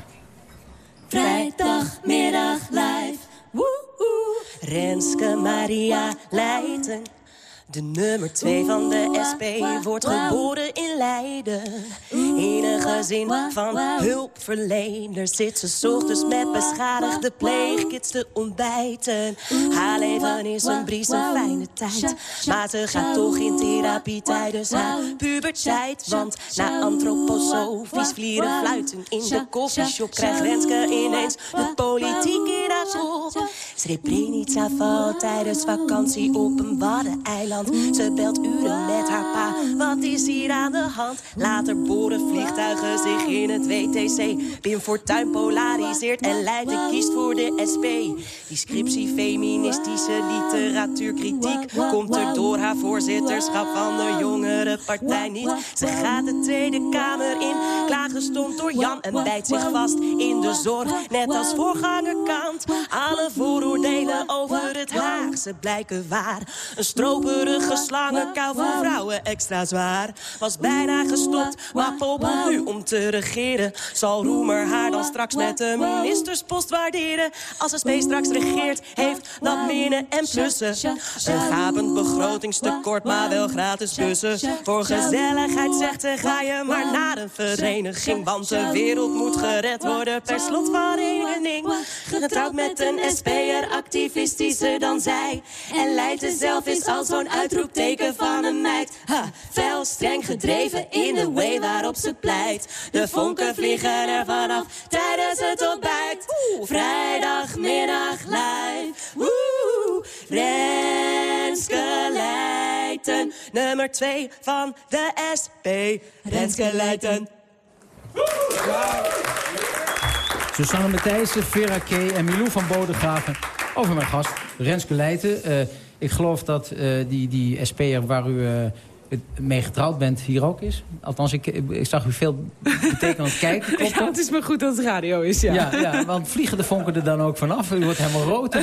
Vrijdagmiddag live, woehoe. Renske Maria Leijten, De nummer 2 van de SP wordt geboren in Leiden. In een gezin van hulpverleners zit ze 's ochtends met beschadigde pleegkids te ontbijten. Haar leven is een bries, een fijne tijd. Maar ze gaat toch in therapie tijdens haar puberteit. Want na antroposofisch vlieren fluiten in de koffieshop... krijgt Renske ineens de politiek in haar kop. Srebrenica valt tijdens vakantie op een waddeneiland. Ze belt uren met haar pa, wat is hier aan de hand? Later boren vliegtuigen zich in het WTC. Pim Fortuyn polariseert en Leiden kiest voor de SP. Die scriptie feministische literatuurkritiek... komt er door haar voorzitterschap van de jongere partij niet. Ze gaat de Tweede Kamer in, klaargestomd door Jan... en bijt zich vast in de zorg, net als voorganger Kant. Alle vooroordelen over het Haagse blijken waar. Een stroperige slangenkuil voor vrouwen extra zwaar. Was bijna gestopt, maar popelt nu om te regeren. Zal Roemer haar dan straks met de ministerspost waarderen? Als SP straks regeert, heeft dat minnen en plussen. Een gapend begrotingstekort, maar wel gratis bussen. Voor gezelligheid zegt ze, ga je maar naar een vereniging. Want de wereld moet gered worden per slot van rekening. Getrouwd met een SP'er, activistischer dan zij. En Leiden zelf is al zo'n uitroepteken van een meid. Ha, fel, streng gedreven in de way waarop ze pleit. De vonken vliegen er vanaf tijdens het ontbijt. Vrijdagmiddag live. Woe, Renske Leijten, nummer 2 van de SP. Renske Leijten. Susanne Matthijssen, Vera K. en Milou van Bodegraven over mijn gast, Renske Leijten. Uh, ik geloof dat uh, die, die SP'er waar u uh, mee getrouwd bent hier ook is. Althans, ik, ik zag u veel betekenend kijken. Klopt ja, het is maar goed dat het radio is, ja. ja. Ja, want vliegen de vonken er dan ook vanaf? U wordt helemaal rood.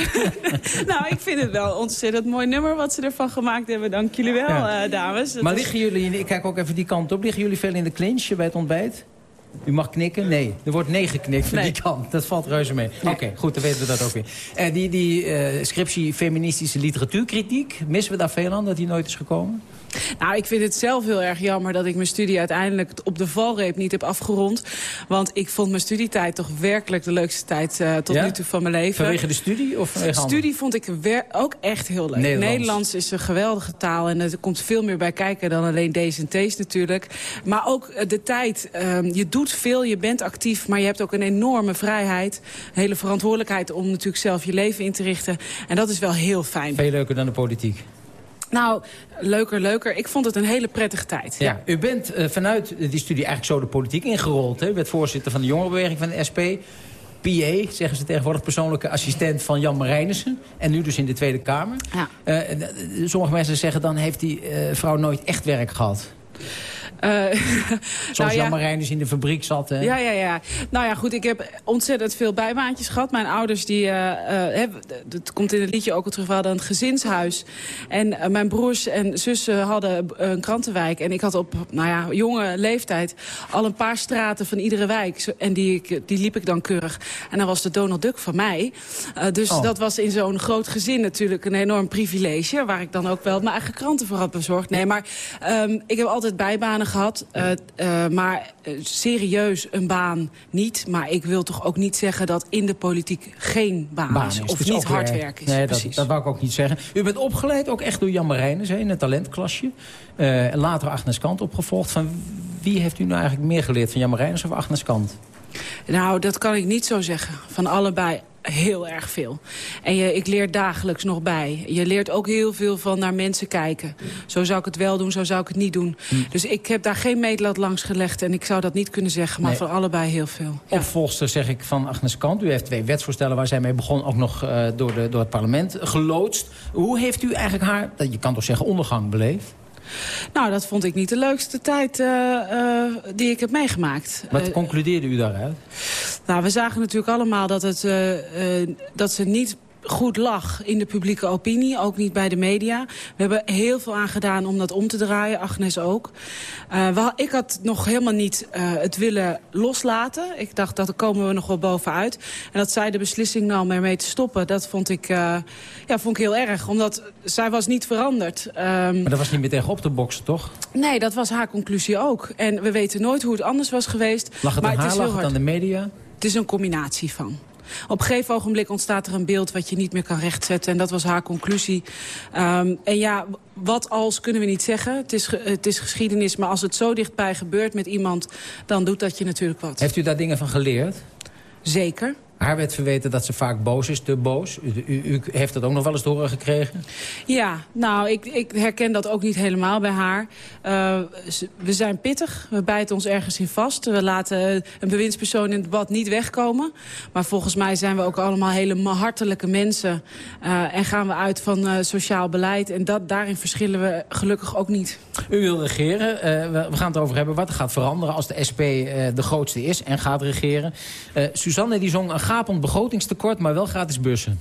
nou, ik vind het wel ontzettend mooi nummer wat ze ervan gemaakt hebben. Dank jullie wel, ja. dames. Dat maar liggen jullie, ik kijk ook even die kant op, liggen jullie veel in de clinch bij het ontbijt? U mag knikken? Nee. Er wordt nee geknikt van nee. die kant. Dat valt reuze mee. Oké, okay, goed, dan weten we dat ook weer. Uh, die die uh, scriptie feministische literatuurkritiek, missen we daar veel aan dat die nooit is gekomen? Nou, ik vind het zelf heel erg jammer dat ik mijn studie uiteindelijk op de valreep niet heb afgerond. Want ik vond mijn studietijd toch werkelijk de leukste tijd uh, tot ja? nu toe van mijn leven. Vanwege de studie? Of de studie vond ik ook echt heel leuk. Nederlands. Nederlands is een geweldige taal en er komt veel meer bij kijken dan alleen D's en T's natuurlijk. Maar ook de tijd. Uh, je doet veel, je bent actief, maar je hebt ook een enorme vrijheid. Een hele verantwoordelijkheid om natuurlijk zelf je leven in te richten. En dat is wel heel fijn. Veel leuker dan de politiek. Nou, leuker, leuker. Ik vond het een hele prettige tijd. Ja, ja. U bent uh, vanuit die studie eigenlijk zo de politiek ingerold. Hè? U bent voorzitter van de jongerenbeweging van de SP. PA, zeggen ze tegenwoordig, persoonlijke assistent van Jan Marijnissen. En nu dus in de Tweede Kamer. Ja. Uh, sommige mensen zeggen dan, heeft die uh, vrouw nooit echt werk gehad? Uh, Zoals nou, Jan Marijn dus in de fabriek zat. Hè? Ja, ja, ja. Nou ja, goed, ik heb ontzettend veel bijbaantjes gehad. Mijn ouders, die, uh, uh, hebben, dat komt in het liedje ook al terug, we hadden een gezinshuis. En mijn broers en zussen hadden een krantenwijk. En ik had op, nou ja, jonge leeftijd al een paar straten van iedere wijk. En die, die liep ik dan keurig. En dan was de Donald Duck van mij. dus oh. dat was in zo'n groot gezin natuurlijk een enorm privilege. Waar ik dan ook wel mijn eigen kranten voor had bezorgd. Nee, maar um, ik heb altijd bijbanen gehad. Uh, uh, maar uh, serieus een baan niet. Maar ik wil toch ook niet zeggen dat in de politiek geen baan, baan is. Of dus niet hard werk is. Nee, dat, dat, wou ik ook niet zeggen. U bent opgeleid ook echt door Jan Marijnus in het talentklasje. later Agnes Kant opgevolgd. Van wie heeft u nou eigenlijk meer geleerd? Van Jan Marijnus of Agnes Kant? Nou, dat kan ik niet zo zeggen. Van allebei heel erg veel. En je, ik leer dagelijks nog bij. Je leert ook heel veel van naar mensen kijken. Zo zou ik het wel doen, zo zou ik het niet doen. Hm. Dus ik heb daar geen meetlat langs gelegd. En ik zou dat niet kunnen zeggen, maar nee. van allebei heel veel. Ja. Opvolgster zeg ik van Agnes Kant. U heeft twee wetsvoorstellen waar zij mee begon... ook nog uh, door, de, door het parlement geloodst. Hoe heeft u eigenlijk haar, je kan toch zeggen, ondergang beleefd? Nou, dat vond ik niet de leukste tijd uh, uh, die ik heb meegemaakt. Wat concludeerde u daaruit? Nou, we zagen natuurlijk allemaal dat, het, dat ze niet goed lag in de publieke opinie, ook niet bij de media. We hebben heel veel aan gedaan om dat om te draaien, Agnes ook. Uh, wel, ik had nog helemaal niet uh, het willen loslaten. Ik dacht, dat komen we nog wel bovenuit. En dat zij de beslissing nam ermee te stoppen, dat vond ik, uh, ja, vond ik heel erg. Omdat zij was niet veranderd. Um, maar dat was niet meer tegenop te boksen, toch? Nee, dat was haar conclusie ook. En we weten nooit hoe het anders was geweest. Lag het maar aan haar, het is lag het aan de media? Het is een combinatie van. Op een gegeven ogenblik ontstaat er een beeld wat je niet meer kan rechtzetten. En dat was haar conclusie. Um, en ja, wat als kunnen we niet zeggen. Het is, het is geschiedenis, maar als het zo dichtbij gebeurt met iemand... dan doet dat je natuurlijk wat. Heeft u daar dingen van geleerd? Zeker. Haar werd verweten dat ze vaak boos is, te boos. U, u, u heeft dat ook nog wel eens te horen gekregen? Ja, nou, ik, ik herken dat ook niet helemaal bij haar. Uh, we zijn pittig, we bijten ons ergens in vast. We laten een bewindspersoon in het debat niet wegkomen. Maar volgens mij zijn we ook allemaal hele hartelijke mensen. Uh, en gaan we uit van uh, sociaal beleid. En dat, daarin verschillen we gelukkig ook niet. U wil regeren. We gaan het over hebben wat er gaat veranderen als de SP de grootste is en gaat regeren. Suzanne die zong een gapend begrotingstekort, maar wel gratis bussen.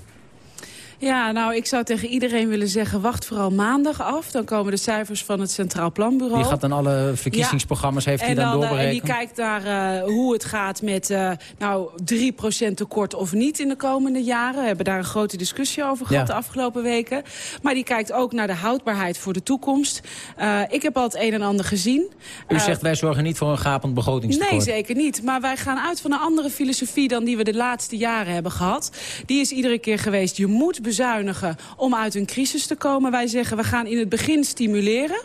Ja, nou, ik zou tegen iedereen willen zeggen... wacht vooral maandag af. Dan komen de cijfers van het Centraal Planbureau. Die gaat dan alle verkiezingsprogramma's, ja. heeft hij dan, dan doorberekend? En die kijkt naar uh, hoe het gaat met uh, nou, 3% tekort of niet in de komende jaren. We hebben daar een grote discussie over gehad ja. de afgelopen weken. Maar die kijkt ook naar de houdbaarheid voor de toekomst. Uh, ik heb al het een en ander gezien. U zegt wij zorgen niet voor een gapend begrotingstekort. Nee, zeker niet. Maar wij gaan uit van een andere filosofie dan die we de laatste jaren hebben gehad. Die is iedere keer geweest, je moet bezuinigen om uit een crisis te komen. Wij zeggen, we gaan in het begin stimuleren.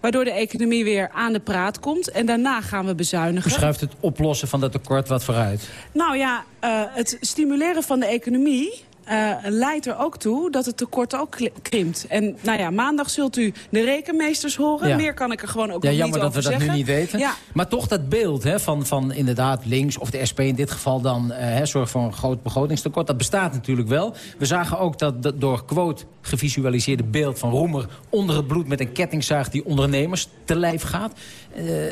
Waardoor de economie weer aan de praat komt. En daarna gaan we bezuinigen. Schuift het oplossen van dat tekort wat vooruit? Nou ja, uh, het stimuleren van de economie... Uh, leidt er ook toe dat het tekort ook krimpt. En nou ja, maandag zult u de rekenmeesters horen. Ja. Meer kan ik er gewoon ook ja, nog jammer niet dat we zeggen. dat nu niet weten. Ja. Maar toch dat beeld hè, van, van inderdaad links, of de SP in dit geval dan... Uh, hè, zorg voor een groot begrotingstekort, dat bestaat natuurlijk wel. We zagen ook dat, dat door quote gevisualiseerde beeld van Roemer... onder het bloed met een kettingzaag die ondernemers te lijf gaat. Uh,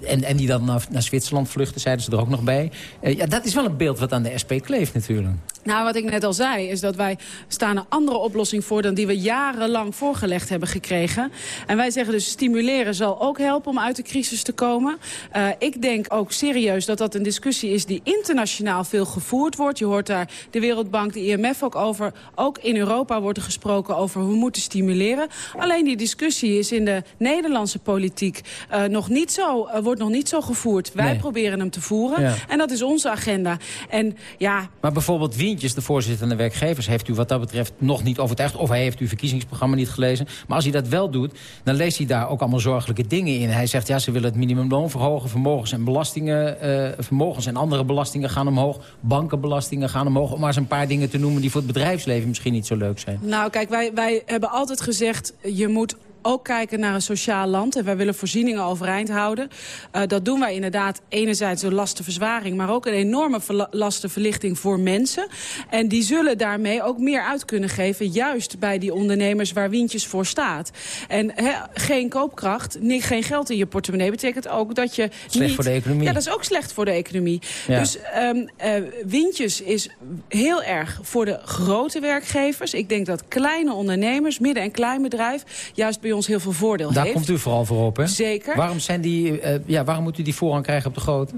en, en die dan naar, naar Zwitserland vluchten, zeiden ze er ook nog bij. ja, dat is wel een beeld wat aan de SP kleeft natuurlijk. Nou, wat ik net al zei, is dat wij staan een andere oplossing voor... dan die we jarenlang voorgelegd hebben gekregen. En wij zeggen dus stimuleren zal ook helpen om uit de crisis te komen. Uh, ik denk ook serieus dat dat een discussie is die internationaal veel gevoerd wordt. Je hoort daar de Wereldbank, de IMF ook over. Ook in Europa wordt er gesproken over hoe we moeten stimuleren. Alleen die discussie is in de Nederlandse politiek uh, nog niet zo, uh, wordt nog niet zo gevoerd. Wij nee. proberen hem te voeren. Ja. En dat is onze agenda. En ja... Maar bijvoorbeeld Wientjes, de voorzitter van de werkgevers... heeft u wat dat betreft nog niet overtuigd. Of hij heeft uw verkiezingsprogramma niet gelezen. Maar als hij dat wel doet, dan leest hij daar ook allemaal zorgelijke dingen in. Hij zegt, ja, ze willen het minimumloon verhogen. Vermogens en belastingen, uh, vermogens en andere belastingen gaan omhoog. Bankenbelastingen gaan omhoog. Om maar eens een paar dingen te noemen die voor het bedrijfsleven misschien niet zo leuk zijn. Nou, kijk, wij, wij hebben altijd gezegd, je moet ook kijken naar een sociaal land. En wij willen voorzieningen overeind houden. Uh, dat doen wij inderdaad enerzijds door lastenverzwaring... maar ook een enorme lastenverlichting voor mensen. En die zullen daarmee ook meer uit kunnen geven... juist bij die ondernemers waar Wientjes voor staat. En he, geen koopkracht, niet, geen geld in je portemonnee... betekent ook dat je Slecht niet... voor de economie. Ja, dat is ook slecht voor de economie. Ja. Dus um, uh, Wientjes is heel erg voor de grote werkgevers. Ik denk dat kleine ondernemers, midden- en kleinbedrijf... juist bij ons heel veel voordeel Daar heeft. komt u vooral voor op, hè? Zeker. Waarom, zijn die, uh, ja, waarom moet u die voorrang krijgen op de grote?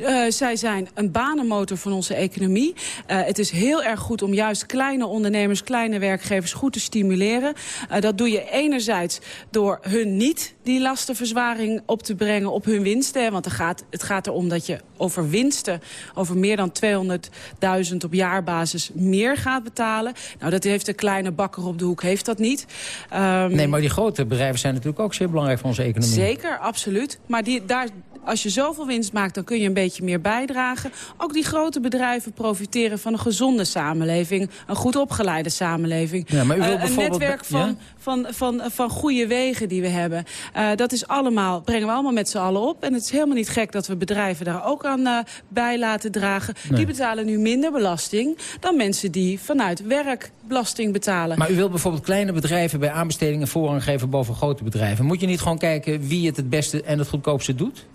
Uh, zij zijn een banenmotor van onze economie. Uh, het is heel erg goed om juist kleine ondernemers, kleine werkgevers goed te stimuleren. Uh, dat doe je enerzijds door hun niet die lastenverzwaring op te brengen op hun winsten. Want er gaat, het gaat erom dat je over winsten, over meer dan 200.000 op jaarbasis meer gaat betalen. Nou, dat heeft een kleine bakker op de hoek, heeft dat niet. Um, nee, maar die grote bedrijven zijn natuurlijk ook zeer belangrijk voor onze economie. Zeker, absoluut. Maar die, daar, als je zoveel winst maakt, dan kun je een beetje meer bijdragen. Ook die grote bedrijven profiteren van een gezonde samenleving. Een goed opgeleide samenleving. Ja, maar u wil uh, een netwerk van, ja? van, van, van, van goede wegen die we hebben. Uh, dat is allemaal, brengen we allemaal met z'n allen op. En het is helemaal niet gek dat we bedrijven daar ook aan uh, bij laten dragen. Nee. Die betalen nu minder belasting dan mensen die vanuit werk belasting betalen. Maar u wilt bijvoorbeeld kleine bedrijven bij aanbestedingen voorrang geven boven grote bedrijven. Moet je niet gewoon kijken wie het het beste en het goedkoopste doet?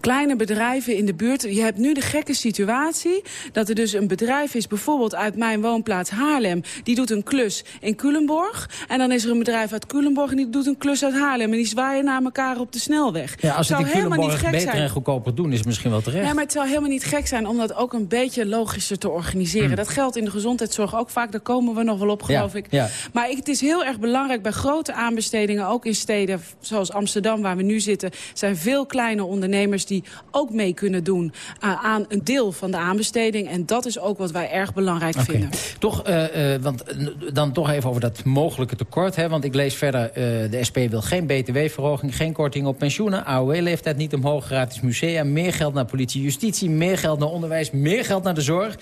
Kleine bedrijven in de buurt. Je hebt nu de gekke situatie dat er dus een bedrijf is... bijvoorbeeld uit mijn woonplaats Haarlem. Die doet een klus in Culemborg. En dan is er een bedrijf uit Culemborg en die doet een klus uit Haarlem. En die zwaaien naar elkaar op de snelweg. Ja, als het Zou helemaal niet gek beter zijn. en goedkoper doen, is het misschien wel terecht. Ja, maar het zou helemaal niet gek zijn om dat ook een beetje logischer te organiseren. Hmm. Dat geldt in de gezondheidszorg ook vaak. Daar komen we nog wel op, geloof Ja, ik. ja. Maar ik, het is heel erg belangrijk bij grote aanbestedingen, ook in steden zoals Amsterdam, waar we nu zitten, zijn veel kleine ondernemers die ook mee kunnen doen uh, aan een deel van de aanbesteding. En dat is ook wat wij erg belangrijk vinden. Toch, eh, eh, want, eh, dan toch even over dat mogelijke tekort. Hè? Want ik lees verder, eh, de SP wil geen btw-verhoging... geen korting op pensioenen, AOW-leeftijd niet omhoog... gratis musea, meer geld naar politie justitie... meer geld naar onderwijs, meer geld naar de zorg.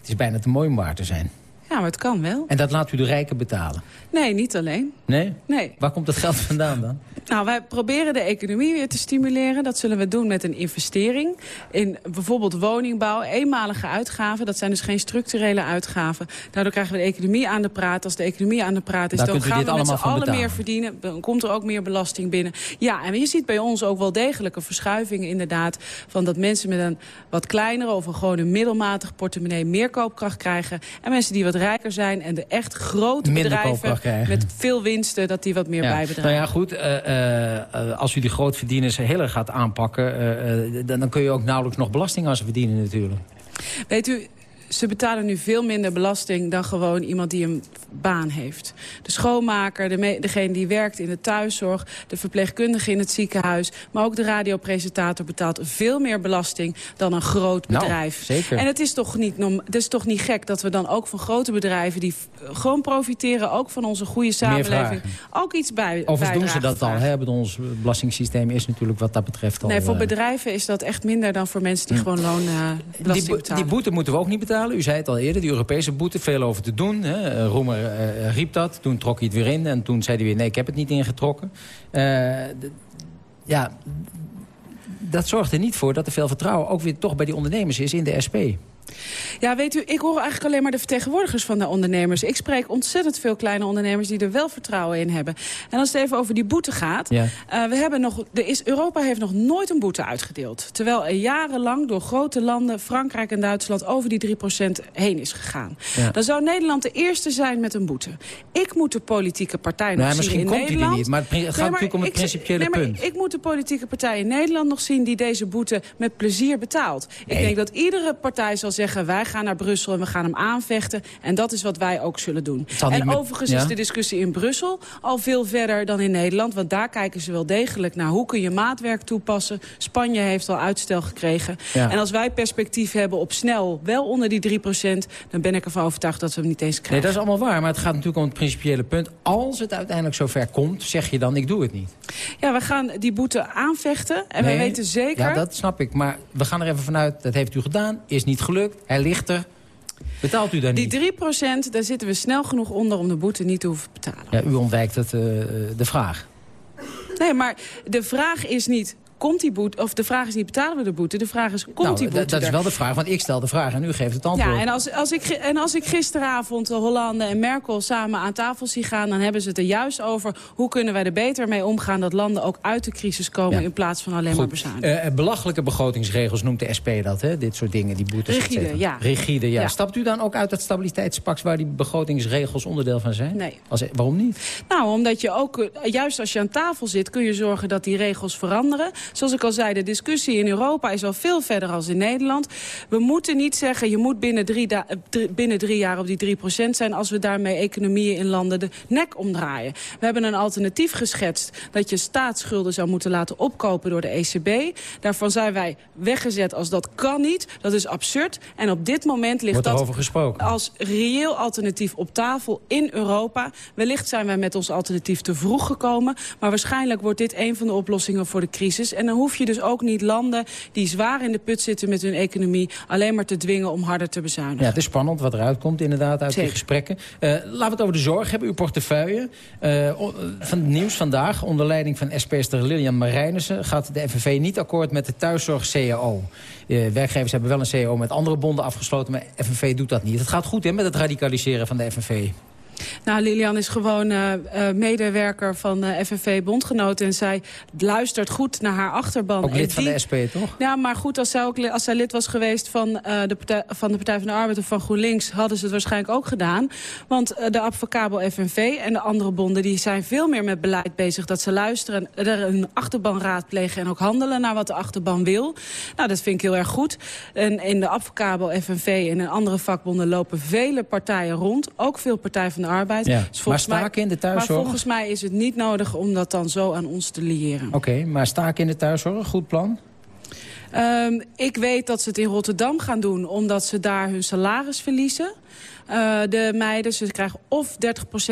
Het is bijna te mooi om waar te zijn. Ja, maar het kan wel. En dat laat u de rijken betalen. Nee, niet alleen. Nee? Nee. Waar komt dat geld vandaan dan? Nou, wij proberen de economie weer te stimuleren. Dat zullen we doen met een investering in bijvoorbeeld woningbouw. Eenmalige uitgaven, dat zijn dus geen structurele uitgaven. Daardoor krijgen we de economie aan de praat. Als de economie aan de praat is, Daar dan gaan we met z'n allen meer verdienen. Dan komt er ook meer belasting binnen. Ja, en je ziet bij ons ook wel degelijke verschuivingen inderdaad. Van dat mensen met een wat kleinere of een gewoon een middelmatig portemonnee meer koopkracht krijgen. En mensen die wat rijker zijn en de echt grote Minder bedrijven met veel winsten, dat die wat meer Ja. bijbedragen. Nou ja, goed. eh, eh, als u die grootverdieners heel erg gaat aanpakken... eh, eh, dan, dan kun je ook nauwelijks nog belasting aan ze verdienen natuurlijk. Weet u, ze betalen nu veel minder belasting dan gewoon iemand die een baan heeft. De schoonmaker, de degene die werkt in de thuiszorg... de verpleegkundige in het ziekenhuis... maar ook de radiopresentator betaalt veel meer belasting... dan een groot Nou, bedrijf. zeker. En het is, toch niet, het is toch niet gek dat we dan ook van grote bedrijven... die gewoon profiteren, ook van onze goede samenleving... ook iets bij Overigens doen ze dat al. Hè? Want Ons belastingssysteem is natuurlijk wat dat betreft al... Nee, voor eh, bedrijven is dat echt minder dan voor mensen die gewoon loon eh belasting die, bo- betalen. die boete moeten we ook niet betalen. U zei het al eerder, die Europese boete, veel over te doen. Hè. Eh, Roemer eh, riep dat, toen trok hij het weer in. En toen zei hij weer, nee, ik heb het niet ingetrokken. Eh, ja, dat zorgt er niet voor dat er veel vertrouwen... ook weer toch bij die ondernemers is in de SP. Ja, weet u, ik hoor eigenlijk alleen maar de vertegenwoordigers van de ondernemers. Ik spreek ontzettend veel kleine ondernemers die er wel vertrouwen in hebben. En als het even over die boete gaat... Ja. eh, we hebben nog, er is, Europa heeft nog nooit een boete uitgedeeld. Terwijl er jarenlang door grote landen, Frankrijk en Duitsland... over die 3% heen is gegaan. Ja. Dan zou Nederland de eerste zijn met een boete. Ik moet de politieke partij nog zien misschien in komt die er Nederland. niet, maar het gaat maar natuurlijk om het ik- principiële nee, punt. Ik moet de politieke partij in Nederland nog zien die deze boete met plezier betaalt. Ik denk dat iedere partij zal zeggen... wij gaan naar Brussel en we gaan hem aanvechten. En dat is wat wij ook zullen doen. En met- overigens ja? is de discussie in Brussel al veel verder dan in Nederland. Want daar kijken ze wel degelijk naar hoe kun je maatwerk toepassen. Spanje heeft al uitstel gekregen. Ja. En als wij perspectief hebben op snel wel onder die 3% dan ben ik ervan overtuigd dat we hem niet eens Nee, krijgen. dat is allemaal waar, maar het gaat natuurlijk om het principiële punt. Als het uiteindelijk zover komt, zeg je dan, ik doe het niet. Ja, we gaan die boete aanvechten. En Nee, we weten zeker... Ja, dat snap ik. Maar we gaan er even vanuit, dat heeft u gedaan, is niet gelukt, hij ligt er. Betaalt u dan Die niet? 3% daar zitten we snel genoeg onder om de boete niet te hoeven betalen. Ja, u ontwijkt het, eh, de vraag. Nee, maar de vraag is niet... Komt die boete, of de vraag is niet betalen we de boete. De vraag is, komt nou, die boete dat is wel de vraag, want ik stel de vraag en u geeft het antwoord. Ja, en als, als, ik, en als ik gisteravond de Hollande en Merkel samen aan tafel zie gaan... dan hebben ze het er juist over hoe kunnen wij er beter mee omgaan... dat landen ook uit de crisis komen Ja. in plaats van alleen maar bezuinigen. Eh, belachelijke begrotingsregels noemt de SP dat, hè? Dit soort dingen, die boetes. et Rigide, ja. Rigide, ja. Ja. Stapt u dan ook uit dat stabiliteitspact waar die begrotingsregels onderdeel van zijn? Nee. Als, waarom niet? Nou, omdat je ook, eh, juist als je aan tafel zit... kun je zorgen dat die regels veranderen. Zoals ik al zei, de discussie in Europa is al veel verder als in Nederland. We moeten niet zeggen, je moet binnen drie, eh, drie- binnen drie jaar op die 3% zijn... als we daarmee economieën in landen de nek omdraaien. We hebben een alternatief geschetst dat je staatsschulden zou moeten laten opkopen door de ECB. Daarvan zijn wij weggezet als dat kan niet. Dat is absurd. En op dit moment ligt dat gesproken? als reëel alternatief op tafel in Europa. Wellicht zijn wij met ons alternatief te vroeg gekomen. Maar waarschijnlijk wordt dit een van de oplossingen voor de crisis. En dan hoef je dus ook niet landen die zwaar in de put zitten met hun economie... alleen maar te dwingen om harder te bezuinigen. Ja, het is spannend wat eruit komt inderdaad uit die gesprekken. Eh, laten we het over de zorg hebben, uw portefeuille. Eh, o- van het nieuws vandaag, onder leiding van SP'ster Lilian Marijnissen... gaat de FNV niet akkoord met de thuiszorg-CAO. Eh, werkgevers hebben wel een CAO met andere bonden afgesloten... maar FNV doet dat niet. Het gaat goed hè, met het radicaliseren van de FNV. Nou, Lilian is gewoon uh, uh, medewerker van uh, FNV Bondgenoten. En zij luistert goed naar haar achterban. Ook lid en van de SP, toch? Ja, maar goed, als zij, ook, als zij lid was geweest van, de partij, van de Partij van de Arbeid of van GroenLinks... hadden ze het waarschijnlijk ook gedaan. Want de Advocabo FNV en de andere bonden... die zijn veel meer met beleid bezig. Dat ze luisteren, er een achterban raadplegen... en ook handelen naar wat de achterban wil. Nou, dat vind ik heel erg goed. En in de Advocabo FNV en in andere vakbonden lopen vele partijen rond. Ook veel Partij van de Arbeid. Ja. Dus maar staken in de thuiszorg? Maar volgens mij is het niet nodig om dat dan zo aan ons te liëren. Oké, okay, maar staken in de thuiszorg, goed plan? Um, ik weet dat ze het in Rotterdam gaan doen, omdat ze daar hun salaris verliezen. Uh, de meiden. Ze krijgen of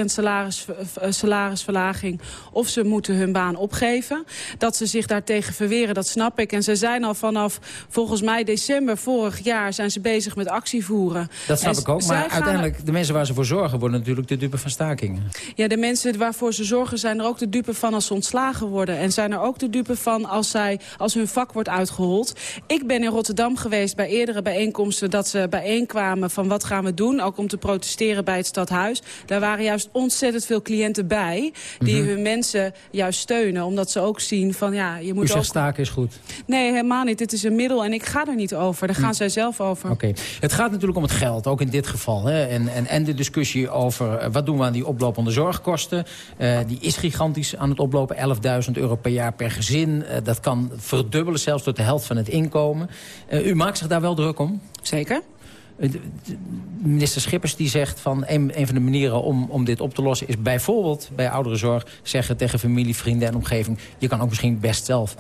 30% salaris, uh, salarisverlaging... of ze moeten hun baan opgeven. Dat ze zich daartegen verweren, dat snap ik. En ze zijn al vanaf, volgens mij, december vorig jaar... zijn ze bezig met actie voeren. Dat snap en ik ook, maar uiteindelijk... de mensen waar ze voor zorgen worden natuurlijk de dupe van stakingen. Ja, de mensen waarvoor ze zorgen zijn er ook de dupe van als ze ontslagen worden. En zijn er ook de dupe van als, zij, als hun vak wordt uitgehold. Ik ben in Rotterdam geweest bij eerdere bijeenkomsten... dat ze bijeenkwamen van wat gaan we doen... Ook om te protesteren bij het stadhuis. Daar waren juist ontzettend veel cliënten bij... die Mhm. hun mensen juist steunen. Omdat ze ook zien van ja, je moet U ook... staken is goed. Nee, helemaal niet. Dit is een middel en ik ga er niet over. Daar gaan Hm. zij zelf over. Oké. Het gaat natuurlijk om het geld, ook in dit geval. Hè? En, en, en de discussie over eh, wat doen we aan die oplopende zorgkosten. Eh, die is gigantisch aan het oplopen. 11.000 euro per jaar per gezin. Eh, dat kan verdubbelen, zelfs tot de helft van het inkomen. U maakt zich daar wel druk om? Zeker. Eh, Minister Schippers die zegt van een, een van de manieren om, om dit op te lossen... is bijvoorbeeld bij ouderenzorg zeggen tegen familie, vrienden en omgeving... je kan ook misschien best zelf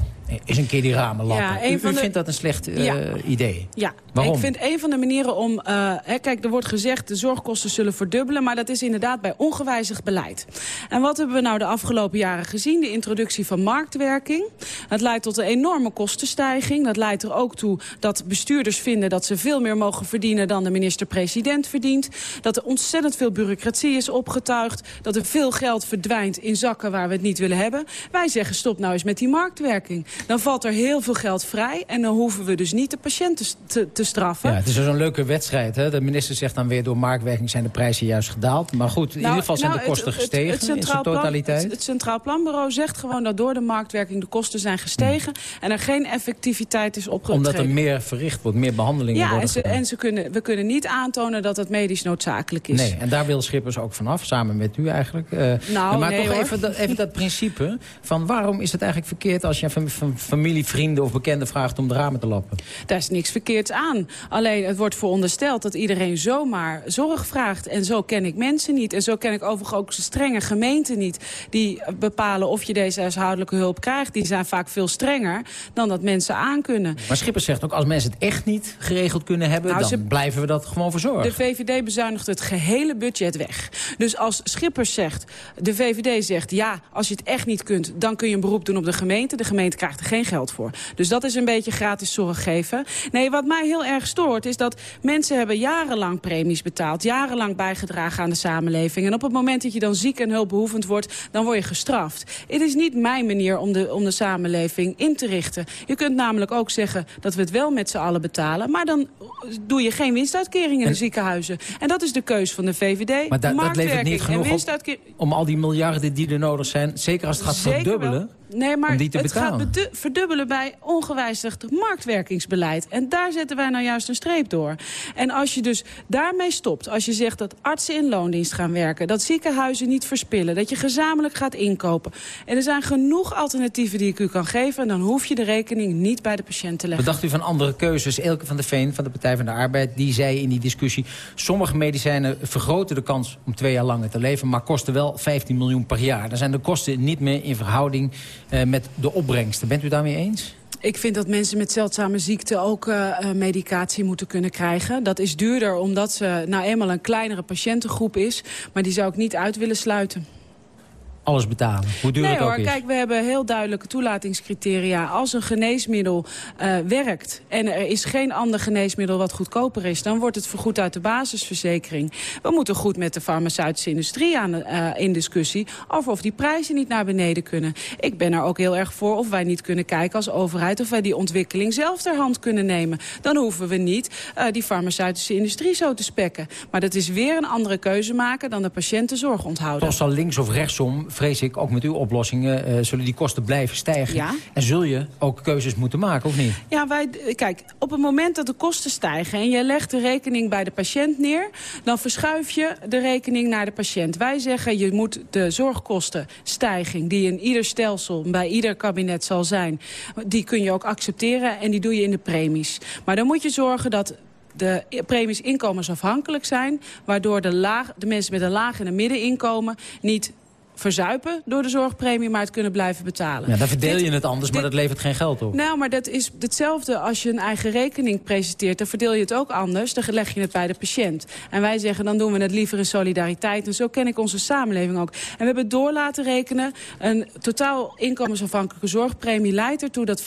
eens een keer die ramen lappen. Ja, u, van u de- vindt dat een slecht eh, Ja. idee? Ja, Waarom? ik vind een van de manieren om... eh, hè, kijk, er wordt gezegd de zorgkosten zullen verdubbelen... maar dat is inderdaad bij ongewijzigd beleid. En wat hebben we nou de afgelopen jaren gezien? De introductie van marktwerking. Dat leidt tot een enorme kostenstijging. Dat leidt er ook toe dat bestuurders vinden... dat ze veel meer mogen verdienen dan de minister-president verdient. Dat er ontzettend veel bureaucratie is opgetuigd. Dat er veel geld verdwijnt in zakken waar we het niet willen hebben. Wij zeggen stop nou eens met die marktwerking. Dan valt er heel veel geld vrij... en dan hoeven we dus niet de patiënten te, te straffen. Ja, het is zo'n leuke wedstrijd. Hè? De minister zegt dan weer door marktwerking zijn de prijzen juist gedaald. Maar goed, in ieder geval zijn nou, de kosten het- het- gestegen het Centraal Plan- totaliteit. het, het Centraal Planbureau zegt gewoon dat door de marktwerking de kosten zijn gestegen... en er geen effectiviteit is opgetreden. Omdat er meer verricht wordt, meer behandelingen Ja, worden en, ze, gedaan. en ze kunnen, we kunnen niet aantonen dat het medisch noodzakelijk is. Nee, en daar wil Schippers ook vanaf, samen met u eigenlijk. Eh, Nou, maar nee, toch even dat, even dat principe van waarom is het eigenlijk verkeerd... als je van, van familie, vrienden of bekenden vraagt om de ramen te lappen? Daar is niks verkeerds aan. Alleen het wordt verondersteld dat iedereen zomaar zorg vraagt. En zo ken ik mensen niet. En zo ken ik overigens ook strenge gemeenten niet. Die bepalen of je deze huishoudelijke hulp krijgt. Die zijn vaak veel strenger dan dat mensen aankunnen. Maar Schippers zegt ook, als mensen het echt niet geregeld kunnen hebben... Nou, dan ze- blijven we dat gewoon verzorgen. De VVD bezuinigt het gehele budget weg. Dus als Schippers zegt, de VVD zegt... ja, als je het echt niet kunt, dan kun je een beroep doen op de gemeente. De gemeente krijgt er geen geld voor. Dus dat is een beetje gratis zorg geven. Nee, wat mij heel erg stoort is dat mensen hebben jarenlang premies betaald. Jarenlang bijgedragen aan de samenleving. En op het moment dat je dan ziek en hulpbehoevend wordt, dan word je gestraft. Het is niet mijn manier om de, om de samenleving in te richten. Je kunt namelijk ook zeggen dat we het wel met z'n allen betalen. Maar dan doe je geen winstuitkering in de ziekenhuizen. En dat is de keus van de VVD. Maar da- dat levert niet en genoeg op om al die miljarden die er nodig zijn... zeker als het gaat Zeker verdubbelen, wel. Nee, maar het betalen. gaat verdubbelen bij ongewijzigd marktwerkingsbeleid. En daar zetten wij nou juist een streep door. En als je dus daarmee stopt, als je zegt dat artsen in loondienst gaan werken... dat ziekenhuizen niet verspillen, dat je gezamenlijk gaat inkopen... en er zijn genoeg alternatieven die ik u kan geven... en dan hoef je de rekening niet bij de patiënt te leggen. Wat dacht u van andere keuzes? Elke van de Veen van de Partij van de Arbeid... die zei in die discussie... sommige medicijnen vergroten de kans om twee jaar langer te leven... maar kosten wel 15 miljoen per jaar. Dan zijn de kosten niet meer in verhouding met de opbrengsten. Bent u daarmee eens? Ik vind dat mensen met zeldzame ziekten ook eh, eh, medicatie moeten kunnen krijgen. Dat is duurder omdat ze nou eenmaal een kleinere patiëntengroep is. Maar die zou ik niet uit willen sluiten. Alles betalen. Hoe duur nee het ook hoor, is. kijk, we hebben heel duidelijke toelatingscriteria. Als een geneesmiddel eh, werkt en er is geen ander geneesmiddel wat goedkoper is... dan wordt het vergoed uit de basisverzekering. We moeten goed met de farmaceutische industrie aan, eh, in discussie... over of die prijzen niet naar beneden kunnen. Ik ben er ook heel erg voor of wij niet kunnen kijken als overheid... of wij die ontwikkeling zelf ter hand kunnen nemen. Dan hoeven we niet eh, die farmaceutische industrie zo te spekken. Maar dat is weer een andere keuze maken dan de patiëntenzorg onthouden. Toch zal links of rechtsom, vrees ik, ook met uw oplossingen... eh, zullen die kosten blijven stijgen. Ja. En zul je ook keuzes moeten maken, of niet? Ja, wij, kijk, op het moment dat de kosten stijgen... en je legt de rekening bij de patiënt neer... dan verschuif je de rekening naar de patiënt. Wij zeggen, je moet de zorgkostenstijging... die in ieder stelsel, bij ieder kabinet zal zijn... die kun je ook accepteren en die doe je in de premies. Maar dan moet je zorgen dat de premies inkomensafhankelijk zijn... waardoor de, laag, de mensen met een laag en een middeninkomen niet verzuipen door de zorgpremie, maar het kunnen blijven betalen. Ja, dan verdeel Dit- je het anders, maar dat levert geen geld op. nou, maar dat is hetzelfde als je een eigen rekening presenteert. Dan verdeel je het ook anders. Dan leg je het bij de patiënt. En wij zeggen, dan doen we het liever in solidariteit. En zo ken ik onze samenleving ook. En we hebben door laten rekenen. Een totaal inkomensafhankelijke zorgpremie leidt ertoe... dat 75%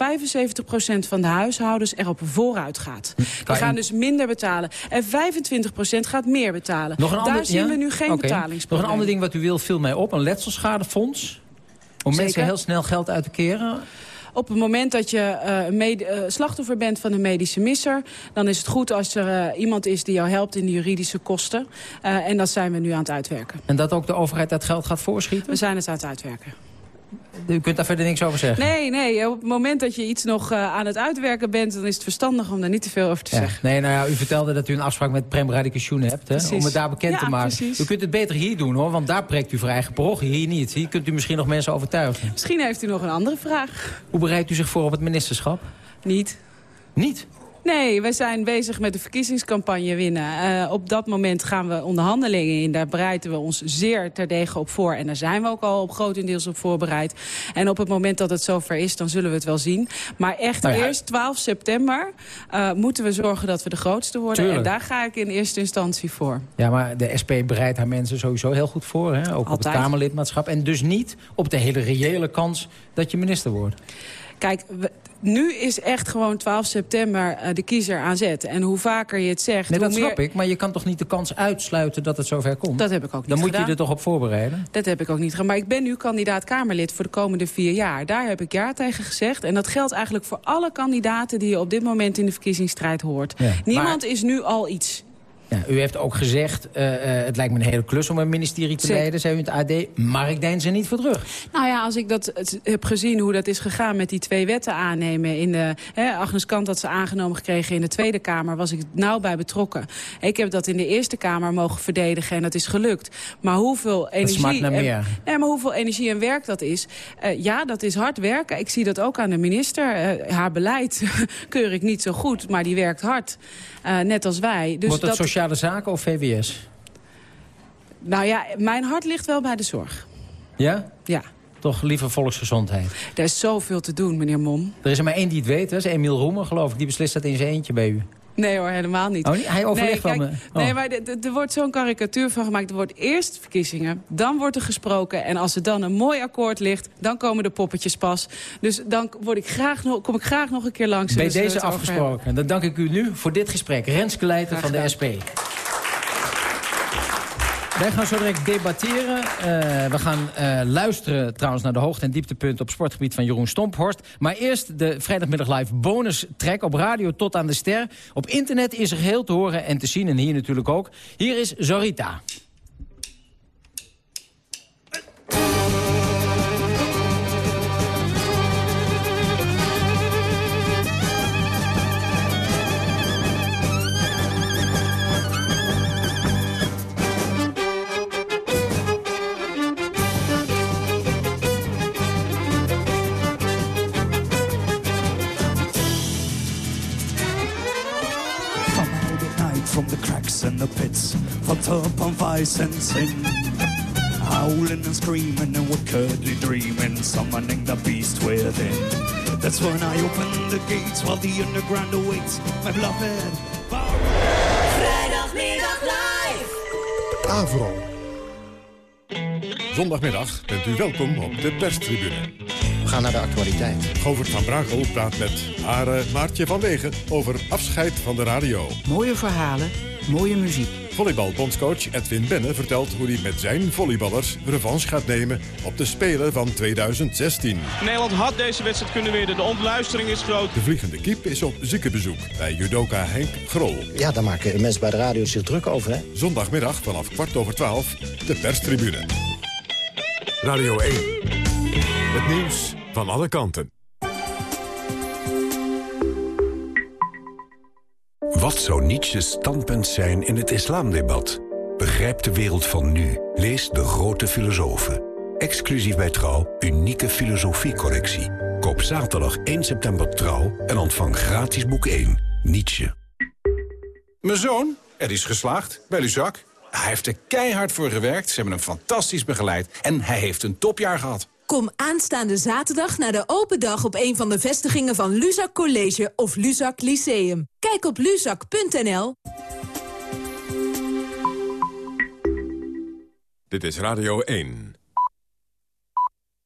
van de huishoudens erop vooruit gaat. Die kan gaan je- dus minder betalen. En 25% gaat meer betalen. Nog een Daar ander, zien ja? we nu geen betalingsprobleem. Nog een ander ding wat u wil, viel mij op. Een letselschadefonds. Om Zeker. mensen heel snel geld uit te keren. Op het moment dat je eh, slachtoffer bent van een medische misser... dan is het goed als er eh, iemand is die jou helpt in de juridische kosten. En dat zijn we nu aan het uitwerken. En dat ook de overheid dat geld gaat voorschieten? We zijn het aan het uitwerken. U kunt daar verder niks over zeggen. Nee, nee. Op het moment dat je iets nog eh, aan het uitwerken bent... dan is het verstandig om daar niet te veel over te Ja. zeggen. Nee, nou ja, u vertelde dat u een afspraak met Prem Radikation hebt. Hè, om het daar bekend Ja, te maken. precies. U kunt het beter hier doen, hoor. Want daar preekt u voor eigen parochie, hier niet. Hier kunt u misschien nog mensen overtuigen. Misschien heeft u nog een andere vraag. Hoe bereidt u zich voor op het ministerschap? Niet. Niet? Nee, we zijn bezig met de verkiezingscampagne winnen. Eh, op dat moment gaan we onderhandelingen in. Daar bereiden we ons zeer terdege op voor. En daar zijn we ook al op grotendeels op voorbereid. En op het moment dat het zover is, dan zullen we het wel zien. Maar echt Nou ja. eerst 12 september eh, moeten we zorgen dat we de grootste worden. Tuurlijk. En daar ga ik in eerste instantie voor. Ja, maar de SP bereidt haar mensen sowieso heel goed voor. Hè? Ook op het Altijd. Kamerlidmaatschap. En dus niet op de hele reële kans dat je minister wordt. Kijk, nu is echt gewoon 12 september eh, de kiezer aan zet. En hoe vaker je het zegt, Nee, dat meer... snap ik. Maar je kan toch niet de kans uitsluiten dat het zover komt? Dat heb ik ook niet Dan moet gedaan. je er toch op voorbereiden? Dat heb ik ook niet gedaan. Maar ik ben nu kandidaat Kamerlid voor de komende vier jaar. Daar heb ik ja tegen gezegd. En dat geldt eigenlijk voor alle kandidaten die je op dit moment in de verkiezingsstrijd hoort. Ja, Niemand maar- is nu al iets. Ja, u heeft ook gezegd, eh, eh, het lijkt me een hele klus om een ministerie te Zeker. leiden, zei u in het AD. Maar ik dein ze niet voor terug. Nou ja, als ik dat heb gezien hoe dat is gegaan met die twee wetten aannemen. In de, hè, Agnes Kant had ze aangenomen gekregen in de Tweede Kamer. Was ik nauw bij betrokken. Ik heb dat in de Eerste Kamer mogen verdedigen en dat is gelukt. Maar hoeveel energie... smaakt naar en- nee, maar hoeveel energie en werk dat is. eh, ja, dat is hard werken. Ik zie dat ook aan de minister. Haar beleid keur ik niet zo goed, maar die werkt hard. Net als wij. Dus Wordt dat, sociale zaken of VWS? nou ja, mijn hart ligt wel bij de zorg. Ja? Ja. Toch liever volksgezondheid. Er is zoveel te doen, meneer Mom. Er is er maar één die het weet, hè? dat is Emiel Roemer, geloof ik. Die beslist dat in zijn eentje bij u. Nee hoor, helemaal niet. Oh? Hij overlegt nee, wel kijk, me- oh. Nee, maar d- d- er wordt zo'n karikatuur van gemaakt. Er wordt eerst verkiezingen, dan wordt er gesproken. En als er dan een mooi akkoord ligt, dan komen de poppetjes pas. Dus dan word ik graag nog, kom ik graag nog een keer langs. Bij deze afgesproken. Dan dank ik u nu voor dit gesprek. Renske Leijten van de SP. Wij gaan zo direct debatteren. Eh, we gaan eh, luisteren trouwens naar de hoogte- en dieptepunten op sportgebied van Jeroen Stomphorst. Maar eerst de vrijdagmiddag live bonus track op radio tot aan de ster. Op internet is er geheel te horen en te zien en hier natuurlijk ook. Hier is Zorita. Up on and sin. Howling and screaming and wickedly dreaming, summoning the beast within. That's when I open the gates while the underground awaits my beloved. Vrijdagmiddag live. Avro. Zondagmiddag bent u welkom op de perstribune. We gaan naar de actualiteit. Govert van Brakel praat met Hare Maartje van Wegen over afscheid van de radio. Mooie verhalen, mooie muziek. Volleybalbondscoach Edwin Benne vertelt hoe hij met zijn volleyballers revanche gaat nemen op de Spelen van 2016. Nederland had deze wedstrijd kunnen winnen. De ontluistering is groot. De vliegende kiep is op ziekenbezoek bij judoka Henk Grol. Ja, daar maken mensen bij de radio zich druk over, hè? Zondagmiddag vanaf kwart over twaalf, de perstribune. Radio 1. Het nieuws van alle kanten. Wat zou Nietzsche's standpunt zijn in het islamdebat? Begrijp de wereld van nu. Lees De Grote Filosofen. Exclusief bij Trouw, unieke filosofiecollectie. Koop zaterdag 1 september Trouw en ontvang gratis boek 1. Nietzsche. Mijn zoon, er is geslaagd bij Luzak. Hij heeft er keihard voor gewerkt, ze hebben hem fantastisch begeleid... en hij heeft een topjaar gehad. Kom aanstaande zaterdag naar de open dag op een van de vestigingen van Luzak College of Luzak Lyceum. Kijk op luzak.nl. Dit is Radio 1.